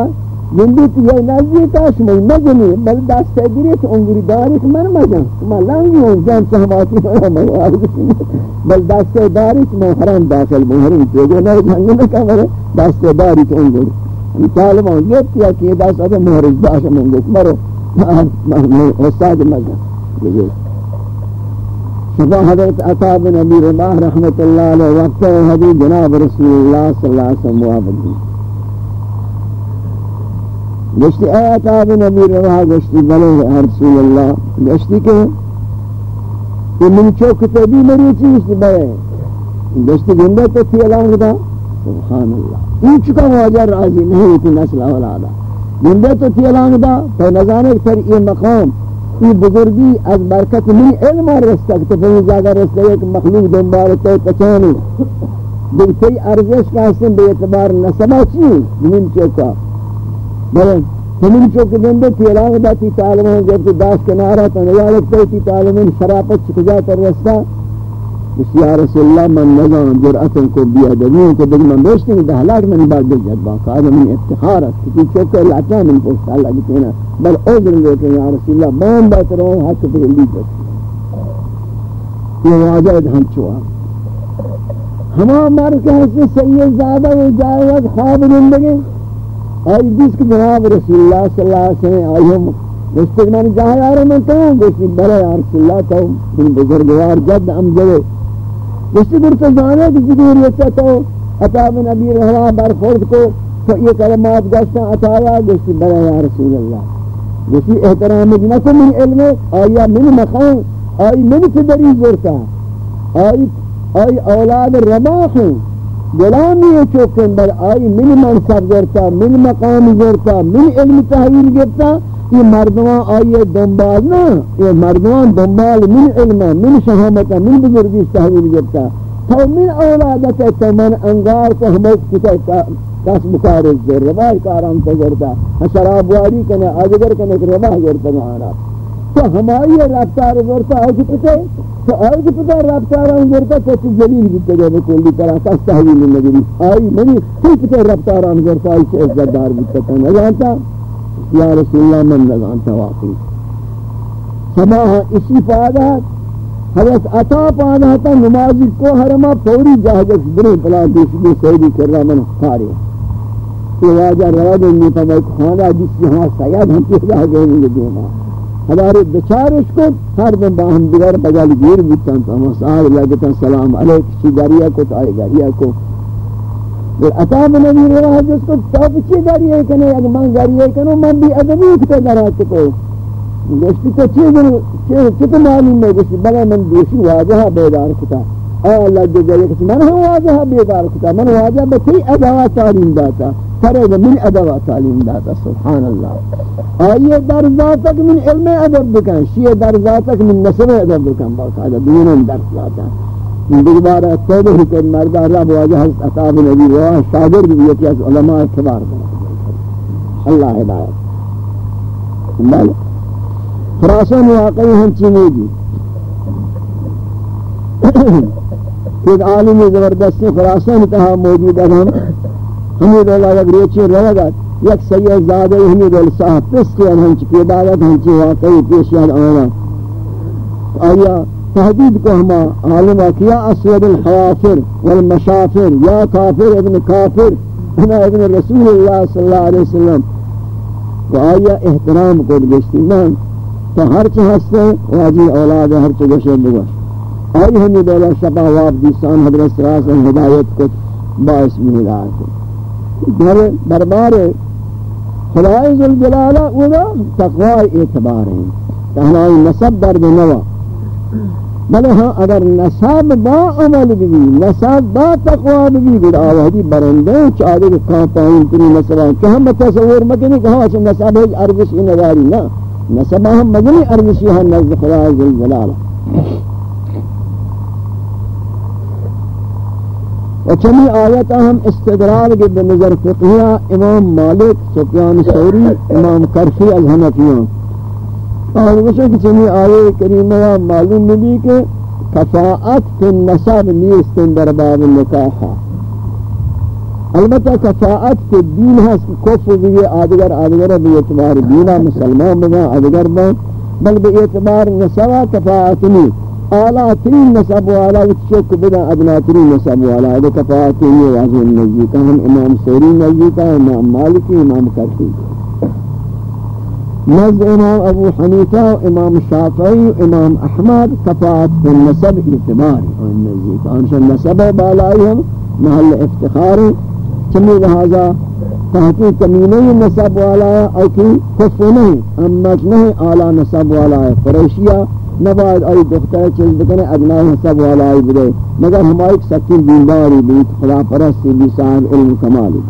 جندی تی یہ نازی تا شما مجنی بل دست گری تو انگری داری من مجن شما لنگی ہوں جان سہماتی منا موارد بل دست داری تو من حرام داخل بہرین تو جو نئے جنگی نکا مرے دست داری انگری ہم طالبان یہ کیا کہ یہ دست ادھا محرج داشا منگو مرو استاد مجن شفا حضرت عطا بن ابی رباح رحمت اللہ علیہ وقت حدیث جناب رسول اللہ صلی اللہ علیہ وسلم موافق دی گشتی اے عطا بن ابی گشتی بلے رسول اللہ گشتی کہ کہ من چوک تبی مری چیز بلے گشتی گندہ تو تھی علام دا سبحان اللہ۔ این چکا مواجر راضی نہیں ہوتی نسل اولادا گندہ تو تھی علام دا تو نظانے تر یہ مقام ای بزرگی از برکت من علم رستا کہ تو جاگا رستا ایک مخلوق دنبال تو کچانی دیکھتے ارزش کا حسن بے اعتبار نسبہ چی من چوکا۔ بلے ہمیں چوک دندے تیراغ دا تی تعلمان جب تی داس کنارا تا نیالت تی تی تعلمان شراپت چکجا تر رستا اس یا رسول اللہ من نظام جرعتن کو بیا دنیوں کو دیکھ من بیشتے ہیں دہلاک من بار دل جد باقا آدھا من افتخار ہے کسی چوک لعطا من پوستا اللہ کی کہنا بل اوزر لیتے یا رسول اللہ بان بات رہو حق پر لی جد یہ واجد ہم چوا ہما مرکہ سے سید زادہ و جائے خواب زندگی آئی جس کی جناب رسول اللہ صلی اللہ علیہ وسلم آئی ہم مستقمان جہاں یارے میں کہاں گوشتی بلے یا رسول اللہ تو تم بزرگوار جد ام جلے گوشتی در تو جانے کی جدور یسا تو عطا بن ابی رہوا برخورد کو تو یہ کلمات گشتا عطایا گوشتی بلے یا رسول اللہ۔ گوشتی احترام جنکو من علم آیا من مقام، آئی من صدری زورتا آئی آئی اولاد رماح ہیں۔ غلامی ہے چوکن بر آئی، من منصب گرتا، من مقام گرتا، من علم تحویل گرتا، یہ مردمان آئی دنبال نا، یہ مردمان دنبال من علم من شہامتا من بزرگی تحویل گرتا۔ تو من اولادت تو من انگار کو ہمیں کتا کس مکارز در روائی کاران تا گرتا۔ ہاں شراب واری کنے، آجگر کنے روائی گرتا مہانا تو ہماری رفتار گرتا آئی پتے تو آئی پتا رفتار گرتا کچھ جلیل بیتے گئے بکلی طرح کس تحویل نگری آئی منی کوئی پتے رفتار گرتا آئی سے عزت دار بیتے گئے نجانتا یا رسول اللہ، من نجانتا واقعی۔ سماہا اسی فائدہ حضرت عطا پانا تھا نمازی کو حرمہ پوری جہجس بری پلا دیشگی سیدی کر رہا من خاری یہ واجہ روا دنگی پا میں کھانا جس یہاں سید ہم پیدا گئے نہیں دینا۔ ہمارے بچارش کو ہر دن باہم دیگر بجال گیر بیتن تو ہم صاحب لگتا سلام علیک چی گریا کو تو آئے گریا کو اور عطا بن نبی رہا جس کو تو چی گریا کنے اگر من گریا کنو من بھی ادمی کتا درہ چکو گوشتی تو چی در چی معلوم میں گوشتی بلا من دوشی واجہا بیدار کتا آ اللہ جو جائے کسی من ہم واجہا بیدار کتا من واجہا بچی ادوا تعلیم داتا فرد من ادوا تعلیم داتا سبحان اللہ آئیے در ذاتک من علم ادب بکن شیئے در ذاتک من نصب ادب بکن باقاعدہ لاتا من دیکھ بارا توبہ ہی کر مردہ رب واجہ حضرت اصحاب نبی رواہ شاگر بھی یکی از علماء کبار اللہ ہدایت مالا خراسان واقعی ہم چینے دی ایک عالم زبردستی خراسان کہا موجود ہے ہمیں دولا یک ریچی روگت یک سید زادہ ہمیں دول صاحب پسکی ہم چکی عبادت ہم چی واقعی پیش یاد آنا آیا تحدید کو ہما عالمہ کیا اسود الحوافر والمشافر، یا کافر ابن کافر انا ابن رسول اللہ صلی اللہ علیہ وسلم۔ تو آیا احترام کو گشتی نا، تو ہر چی ہستے واجی اولاد ہر چی گشت بگوش آئی ہمیں دولا شپا واب دیسان حضرت صلی اللہ علیہ وسلم ہدایت کو باعث بھی ہدایت کو در دربار خدای ذوالجلال اولا تقوی اعتبار ہیں۔ تہنائی نسب در بنوا بلے ہاں اگر نصاب با عمل بھی نصاب با تقوی بھی گڑ آوازی برندے چاہدے کہ کہاں پائیں تری نصبہ کہ ہم تصور مکنی کہ ہاں نصاب ہے، ارزشی نداری نا۔ نصبہ ہم ہاں مکنی ارزشی ہم نزد خدا زلزلالہ و چمی ہم استدرال کے بنظر فقہیہ امام مالک سفیان سوری امام کرفی از حنفیان۔ اور وشو کہ چمی آیے کریمہ معلوم نبی کہ کفاعت فی النصب نیستن در باب نکاحا البتہ کفاعت فی دین ہے کفر بھی آدگر آدگر بھی اعتبار دینا مسلمان بنا آدگر بنا بل بے اعتبار نصبہ کفاعت نہیں۔ اعلیٰ ترین نصب والا چک بدا ادنا ترین نصب والا ہے یہ نزدیک ہم إمام سوری نزدیک إمام مالکی إمام کرتی نزد امام أبو حنیفہ إمام شافعی إمام أحمد کفاعت فی النصب اعتبار نزدیک انشاء نصب بالائی ہم محل افتخار چمی لہذا تحقیق کمینہ نصب والا ہے اور کی کفو نہیں امت نہیں اعلیٰ نصب والا ہے قریشیہ نباید آئی دختر چیز بکنے ادنا حساب والا آئی بدے مگر ہماری سکی دینداری بیت خدا پرستی بی صاحب علم کمالی۔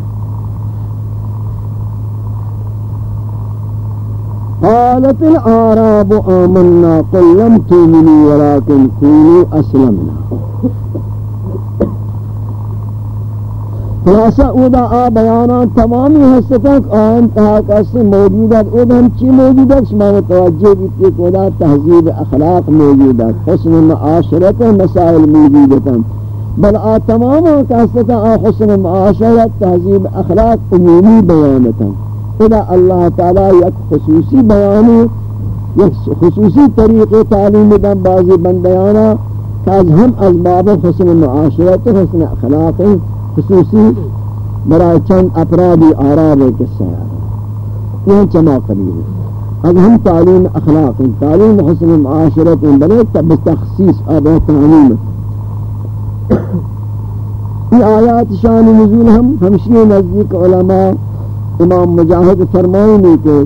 قالت العراب آمنا قل لم تؤمنوا ولكن كونوا اسلمنا۔ خلاصہ اودا آ بیانان تمامی حسطک آن تہا کسی موجودت اودا ہم چی موجودت شما متوجہ بیتی کہ اودا تحذیب اخلاق موجودت حسن معاشرت مسائل موجودتا بل آ تمام کہسطا آ حسن معاشرت تحذیب اخلاق عمومی بیانتا اودا اللہ تعالی یک خصوصی بیانی یک خصوصی طریق تعلیم دن بعضی بندیانا کہ از ہم از باب حسن معاشرت حسن اخلاق خصوصی برای چند افرادی آراب قصہ ہے یہ چما قبیل اب ہم تعلیم اخلاق ہیں۔ تعلیم حسن معاشرت ہیں۔ بنے تب تخصیص آب تعلیم یہ آیات شان نزول ہم ہمشی نزدیک علماء امام مجاہد فرمائیں نے کہ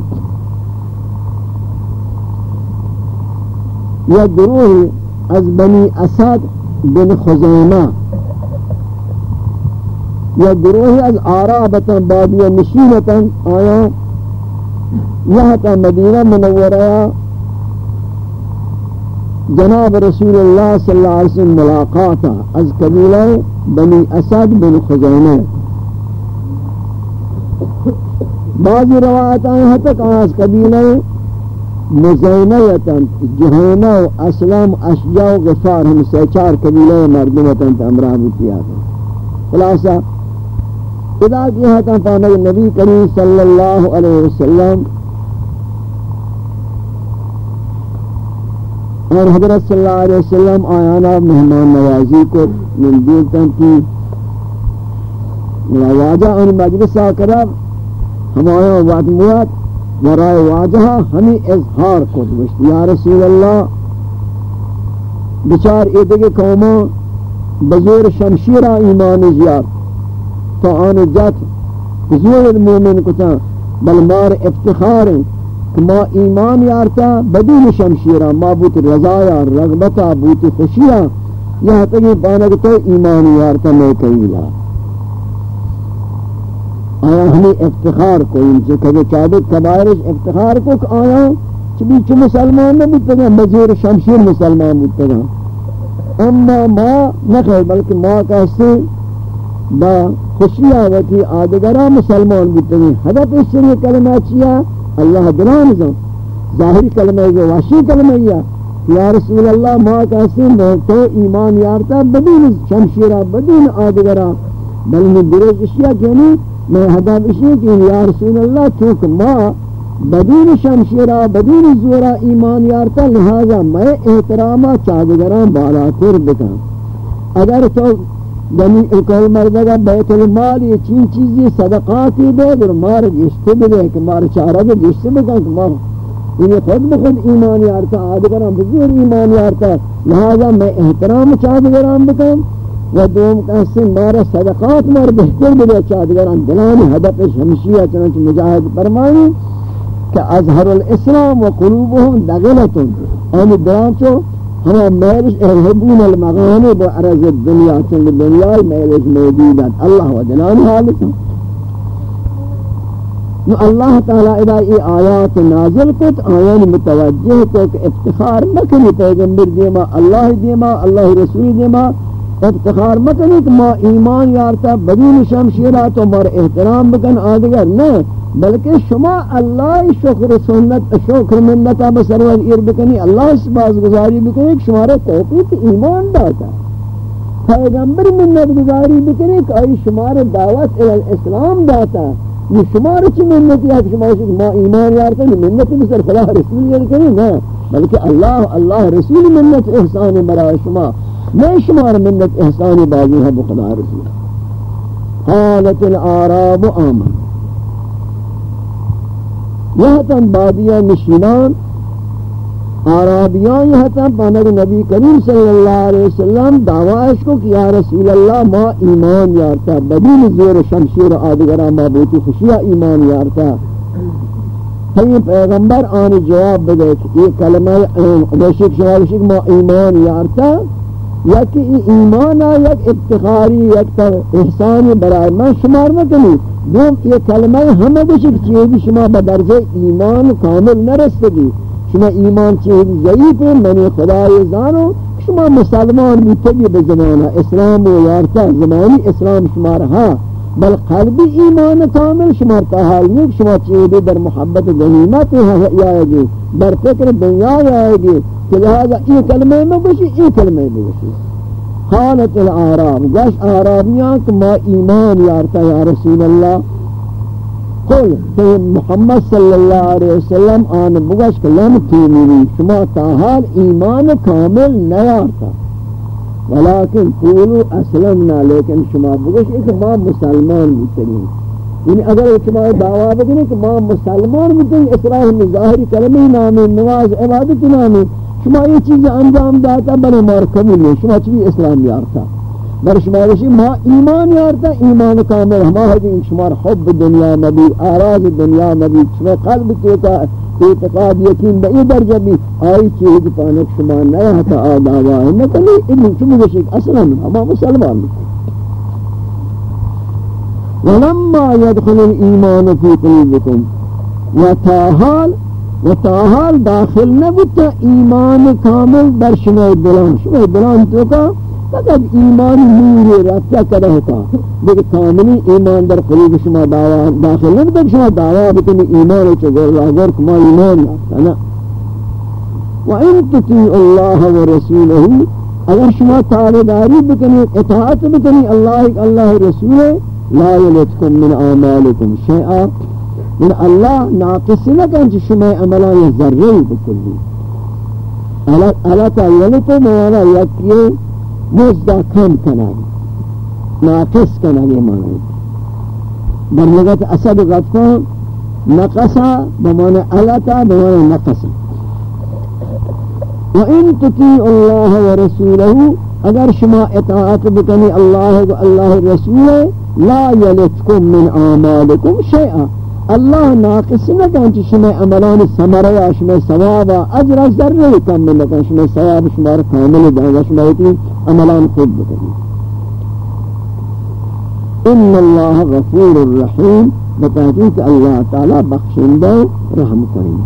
یہ گروہ از بنی اسد بن خزیمہ یا گروہ از آرابتا بادی نشینتا آیا، یہاں تا مدینہ منورہ جناب رسول اللہ صلی اللہ علیہ وسلم ملاقاتا از قبیلہ بنی اسد بن خزینہ۔ بعضی روایت آئے ہیں تک آز قبیلہ مزینیتا جہینہ و اسلام اشجاع و غفار، ہم سے چار قبیلہ مردمتا امراہ بکیا تھا۔ خلاصہ ادا کیا تھا پانا نبی کریم صلی اللہ علیہ وسلم اور حضرت صلی اللہ علیہ وسلم آیانا مہمان نوازی کو من دیتا کی واجہ ان مجلس آکرب ہمارا وقت موت ورائے واجہ ہمیں اظہار کو دوشت یا رسول اللہ بچار ایدگی قوما بزور شمشیرہ ایمان زیاد تو آن جت زور المومن کتا، بل مار افتخار کہ ما ایمان یارتا، بدون شمشیرا، ما بوت رضایا، رغبتا، بوت خوشیا یہاں تک پانا کہ تو ایمان یارتا میں کہیلا آیا ہمیں افتخار کو ان سے کبھی چاہتے کبائرش افتخار کو کہ آیا، چبی چھ مسلمان نہ بودتا گا مزور شمشیر مسلمان بودتا گا اما ما نخیر بلکہ ما کہتے با خوشی آوتی آدگرہ مسلمان بیتنی حدب اس سے کلمہ چیا، اللہ دلان زن ظاہری کلمہ جو وحشی کلمہ یا یا رسول اللہ، ما کہسن تو ایمان یارتا بدون شمشیرہ بدون آدگرہ بل میں دروج اشیاء کیونی میں حدب اشیاء کہ یا رسول اللہ، چونکہ ما بدون شمشیرہ بدون زورہ ایمان یارتا لہذا میں احترامہ چادگران بالا تر بکا اگر تو یعنی اکل مردگا بیت المال یہ چین چیزی، صدقاتی دے در مار گشتے بدے کہ مار چارہ دے گشتے بکن کہ مار یعنی خود بخود ایمان یارتا آدگران بزور ایمان یارتا لہذا میں احترام چادگران بکن و دوم کہستے مارا صدقات مار بہتر بدے چادگران دلانی حدف شمشیہ، چنانچہ مجاہد فرمانی کہ اظہر الاسلام و قلوبهم دغلتن. این دلان چو ہما میلش ارہبون المغانی بعرض الدنیا چنگ دنیا میلش موجودت اللہ و دلان حالتا نو اللہ تعالی ادا یہ آیات نازل کت، آیان متوجہ کو کہ افتخار مکنی پیغمبر دیما، اللہ دیما، اللہ رسول دیما افتخار مکنی کہ ما ایمان یارتا بدون شمشیرات و مار احترام بکن، آدگر نہیں بلکہ شما اللہ شکر سنت شکر منتا بسرور ایر بکنی، اللہ اس باز گزاری بکنی کہ شمارے توفیق ایمان داتا پیغمبر منت گزاری بکنی کہ آئی شمار دعوت الاسلام داتا. یہ شمار چی منت یا کہ شمار ما ایمان یارتا، یہ منت بسر خدا رسول یہ کنی نا بلکہ اللہ اللہ رسول منت احسان برای شما. میں شمار منت احسان بازی ہے، بخدا رسول قالت العراب آمن. یہتاً بادیہ نشینان عربیان آرابیان یہتاً پانک نبی کریم صلی اللہ علیہ وسلم دعوائش کو کہ یا رسول اللہ، ما ایمان یارتا بدین زیر شمشیر آدگرہ ما بوتی خوشیہ ایمان یارتا. ہی پیغمبر آنی جواب بدے کہ یہ کلمہ بشک شوالشک ما ایمان یارتا. یک ایمان ہے یک ابتخاری یک احسانی برای من شمار نکنی دوم یہ کلمہ ہمیں بشک چیزی شما بدرجہ ایمان کامل نرستگی شما ایمان چیزی ضعیف ہے منی خدای زانو شما مسلمان بیتگی بزمانہ اسلام و یارتا زمانی اسلام شما رہا بل قلبی ایمان کامل شما تحال نہیں شما چیزی در محبت غنیمت آئے گی در فکر دنیا آئے گی کہ لہذا یہ کلمہ میں بشی، یہ کلمہ میں بشی۔ خالت العراب گش عرابیان کہ ما ایمان یارتا یا رسول اللہ۔ قل کہ محمد صلی اللہ علیہ وسلم، آن بگش کہ لم تیمینی، شما تاہال ایمان کامل نیارتا۔ ولیکن قولو اسلمنا لیکن شما بگش ایک ما مسلمان بیترین یعنی اگر شما دعویٰ بکنی کہ ما مسلمان بیترین اسراح میں ظاہری کلمی نامی نواز عبادت نامی۔ شما یہ چیز انجام داتا بلے مار قبول نہیں شما چوی اسلام یارتا. بر شما رشی ما ایمان یارتا، ایمان کامل. ہما حدی شما حب دنیا نبی، آراز دنیا نبی شما قلب کیتا اعتقاد یقین بئی درجہ بھی آئی چیز پانک شما نیاتا آدھاوا ہے نکلی ابن شما رشی اسلام ہما مسلمان ولما يدخل الإيمان في قلوبكم وتاهال و تاحال داخل نبتا ایمان کامل در شمع دلان شمع دلان تو کا فقط ایمان نور رفتا کرے ہوتا لیکن کاملی ایمان در قلوب شما داخل نبتا شما دعویٰ بکنی ایمان چگو اللہ گر کما ایمان یافتا نا وَإِن تُطِيعُ اللَّهَ وَرَسُولَهُ اگر شما تابداری بکنی، اطاعت بکنی اللہ اللہ رسول لا يلتكم من اعمالكم شيئا من اللہ ناقص نکن چی شما عملا یہ ذرے بکلی اللہ تعالی تو مولا یکی مزدہ کم کناگی ناقص کناگی معنی در لغت اسد غطفان نقصا بمعنی علتا بمعنی نقصا وَإِن تُطِيعُ اللَّهَ وَرَسُولَهُ اگر شما اطاعت بکنی اللہ و اللہ رسول لا يلتكم من آمالكم شيئا اللہ ناقص نہ کہ شما عملان ثمرہ یا شما ثواب اجر ذرہ کم مل کہ شما ثواب شما کامل دے شما تی عملان خود بکنی. ان اللہ غفور الرحیم بتحقیق اللہ تعالی بخشندہ رحم کریں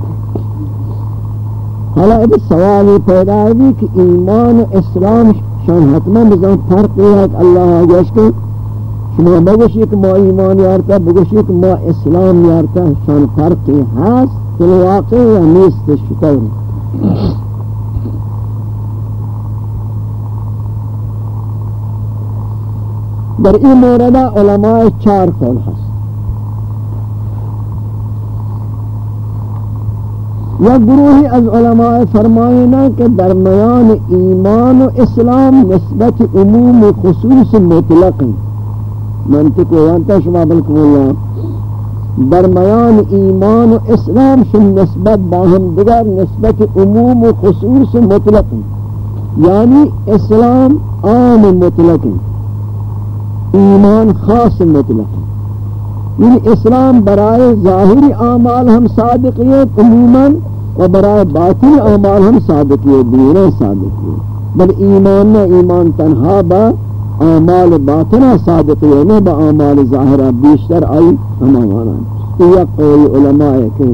حالا اب سوال پیدا ہے کہ ایمان و اسلام شان حتما بزن فرق ہے کہ اللہ آگوش کہ شما بگوشی که ما ایمان یارتا بگوشی که ما اسلام یارتا شان فرقی هست که واقع یا نیست شکر در این مورد علماء چار قول هست. یا گروہی از علماء فرمائنا کہ درمیان ایمان و اسلام نسبت عموم و خصوص مطلق ہیں منطق وانتا شما بلکم اللہ درمیان ایمان و اسلام شن نسبت باہم دیگر نسبت عموم و خصوص مطلق یعنی اسلام عام مطلق ایمان خاص مطلق یعنی اسلام برائے ظاہری اعمال ہم صادقیت عموماً و برای باطن اعمال ہم ثابت ہے دینے ثابت بل ایمان نہ ایمان تنہا با اعمال باطنہ ثابت ہے نہ با اعمال ظاہرہ بیشتر آئی ہم آمانا یہ قول علماء کہ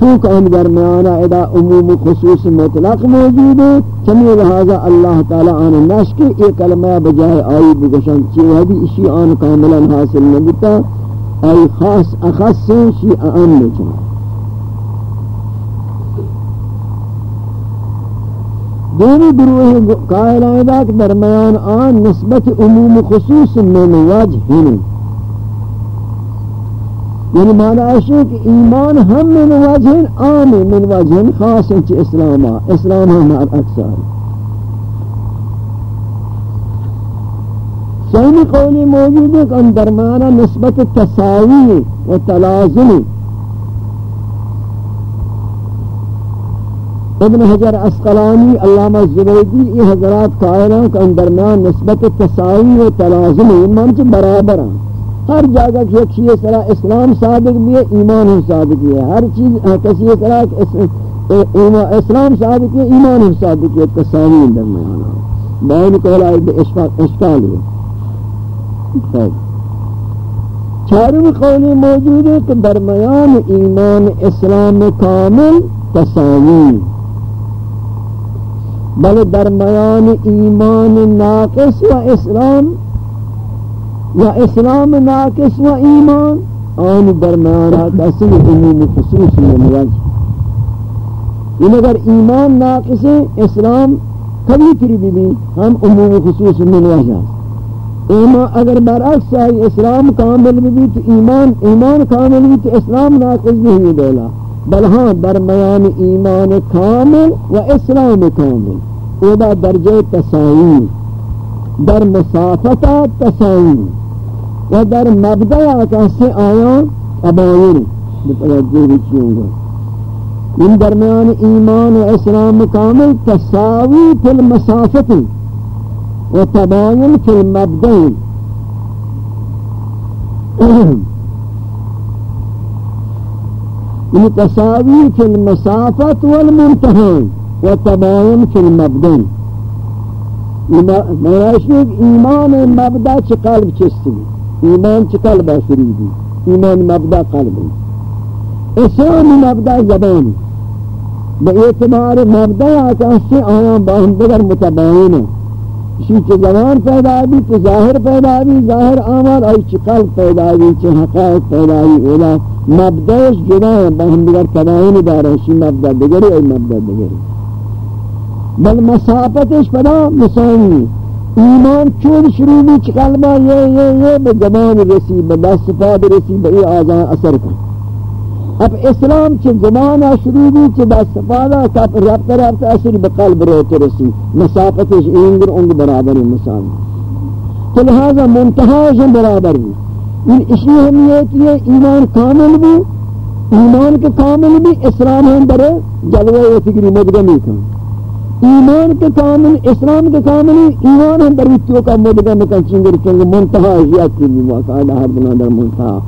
چونکہ ہم درمیانہ ادا عموم خصوص مطلق موجود ہے چمی لہذا اللہ تعالی آن نشک ایک کلمہ بجائے آئی بگشن چیئے بھی اسی آن کاملا حاصل نبتا آئی خاص اخص سے شی آن نچنا دونی گروہ قائل آئیدہ کہ درمیان آن نسبت عموم خصوص میں وجہ ہیں یعنی معنی ہے کہ ایمان ہم من وجہ عام من وجہ خاص انچ اسلام اسلام ہم اکثر۔ سہمی قولی موجود ہے کہ ان درمانا نسبت تساوی و تلازمی ابن حجر اسقلانی، علامہ زبیدی، یہ حضرات قائل ہیں کہ درمیان نسبت تساوی و تلازمی مانچ برابر ہیں۔ ہر جگہ کی ایک چیز طرح اسلام صادق بھی ہے، ایمان ہم صادق بھی ہے۔ ہر چیز کسی طرح اسلام صادق بھی ہے، ایمان ہم صادق بھی ہے تساوی اندر میں آنا بین قولا اشکال ہے۔ چاروں قولی موجود ہے کہ درمیان ایمان اسلام کامل تساوی بل درمیان ایمان ناقص و اسلام یا اسلام ناقص و ایمان، آن درمیان کسی عموم خصوص نموز یہ اگر ایمان ناقص، اسلام کبھی تری بھی ہم عموم خصوص نموز ایمان اگر برعکس ہے اسلام کامل بھی تو ایمان ایمان کامل بھی تو اسلام ناقص بھی ہوئی دولا بل ہاں درمیان ایمان کامل و اسلام کامل. او دا درجہ تساوی، در مسافت تساوی و در مبدع کسی آیا ابایر بتوجه بچیوں گا من درمیان ایمان و اسلام کامل تساوی فی المسافت و تباین فی المبدع یعنی تساوی فی المسافت والمنتهى و تباین فی المبدع مراشنک ایمان مبدع چه قلب چستی؟ ایمان چه قلب شریدی ایمان مبدا قلب اسلام مبدا زبان. به اعتبار مبدا آکاسی آیان با هم دیگر متباین اسی چه زبان پیدا بھی تو ظاہر پیدا بھی ظاہر آمار آئی چه قلب پیدا بھی چه حقائق پیدا بھی اولا مبداش جدا ہے با هم دیگر تباین داره اسی مبدا دیگری ای مبدا دیگری۔ بل مسافتش پدا مساوی ایمان چون شروع بھی قلبہ یہ یہ یہ بے زبان رسی بے دست پاد رسی بے آزان اثر کن۔ اب اسلام چھ زمان شروع بھی چھ دست پادا کپ ربط ربط اثر بے قلب روت رسی مسافتش اینگر انگ برابر مسام تو لہذا منتحاش برابر بھی ان اسی ہمیت یہ ایمان کامل بھی، ایمان کے کامل بھی اسلام ہم برے جلوہ و فکری مدگمی کن ایمان کے کامل، اسلام کے کامل ایمان ہم در ویتیوں کا مدگا مکن چنگر چنگ منتحا ازیاد کی بھی واقعہ ہر بنا در منتحا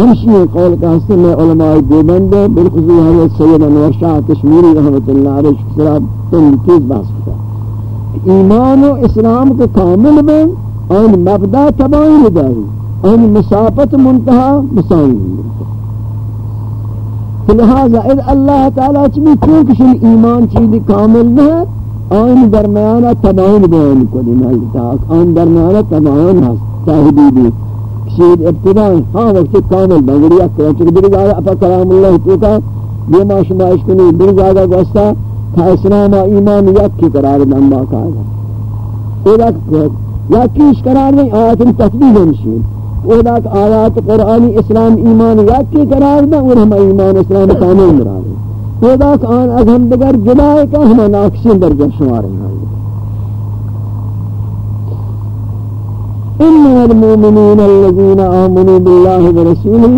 ہمشی قول کا حصہ میں علماء دیوبند بالخصوص حضرت سید انور شاہ کشمیری رحمت اللہ علیہ شکراب تن تیز باس کتا ایمان و اسلام کے کامل میں ان مبدا تباہی داری ان مسافت منتحا مساوی لہذا اذ اللہ تعالی چمی چونکہ ایمان چیز کامل نہ آن درمیانا تباین بیان کو دی مالتاک آن درمیانا تباین ہست تاہدیدی شید ابتدائی ہاں وقت کامل بگری اکرا چکہ در جاگا اپا کلام اللہ توکا دیما شمائش کنی در جاگا گوستا کہ اسلام ایمان یک کی قرار دن با باقا ہے یکیش قرار نہیں آیت تطبیح ہمشین اولا آیات قرآنی اسلام ایمان یکی قرار دا اور ہم ایمان اسلام کامل مراد ہے اولا آن از ہم دگر جدائے کا ہم ناقصین درجہ شمار ہیں۔ إنما المؤمنين الذين آمنوا بالله ورسوله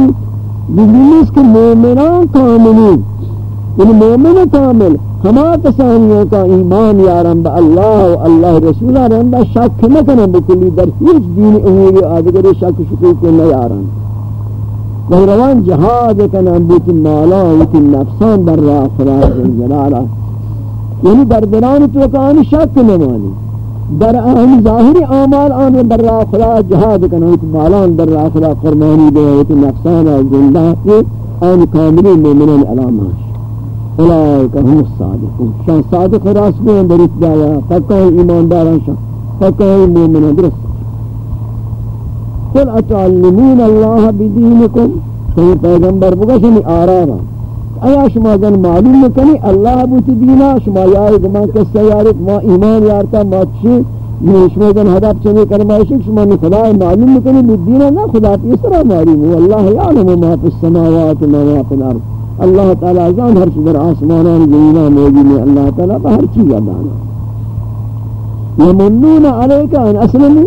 بجلس كمؤمنان كاملين المؤمن كامل ہما کسانیوں کا ایمان یارم با اللہ و اللہ رسول آرم با شک نکنم بکلی در ہیچ دین امور آدگر شک شکوک نہ یارم۔ روان جہاد کنن بیت مالا بیت نفسان در راہ خدا جلالا یعنی در دلان تو کان شک نمانی در اہم ظاہری اعمال آن در راہ خدا جہاد کنن بیت مالان در راہ خدا قربانی دے بیت نفسان زندہ یہ آن کاملی مومنان علامات اولئک هم الصادقون. شان صادق راست میں در اتدایا پکا ایمانداران شان پکا مومنان درست. قل اتعلمون الله بدينكم شما پیغمبر بگا شما آرارا ایا شما جن معلوم کنی اللہ بوت دینا، شما یاری گمان کسا یارت ما ایمان یارتا ما چی؟ یہ شما جن حداب چنے کرمائشک شما نے خدا معلوم کنی بدینا نا خدا تیسرا معلوم ہو. اللہ یعلم ما فی السماوات ما فی الارض. اللہ تعالی جان ہر چیز در آسمانان زمینہ موجود ہے، اللہ تعالی ہر چیز دانا یمنون علیکا ان اسلمی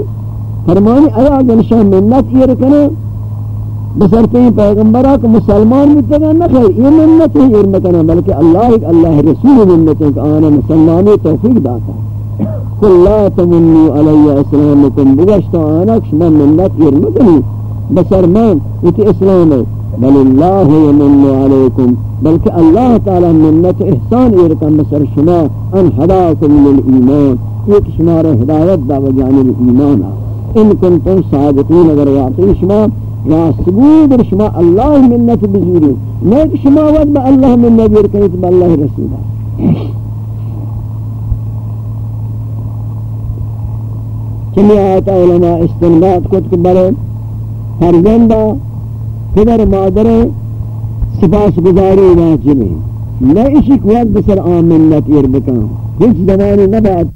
فرمانی، آیا جنشان منت یہ رکنے بسر کہیں پیغمبرہ کو مسلمان متگا نہ خیر یہ منت ہی ارمکنا بلکہ اللہ ایک اللہ رسول منت ہے کہ آنا مسلمانی توفیق داتا قل لا تمنو علی اسلامکم بگشتا آنا کشما منت ارمکنی بسر من اتی اسلام ہے بل اللہ یمن علیکم بلکہ اللہ تعالی منت احسان ارکن بسر شما آن حداکم للایمان ایک شمار ہدایت دا وجانب ایمان ان کنتم صادقین اگر واقعی شما ناسبو در شما الله منت بزوری نه که شما ود به الله منت بزوری کنید به الله رسول چمی آیت علماء استنباد کت که برے فرزندہ پدر مادر سپاس گزاری واجبی نه اشک ود بسر آمنت ایر بکن هیچ زمانی نباد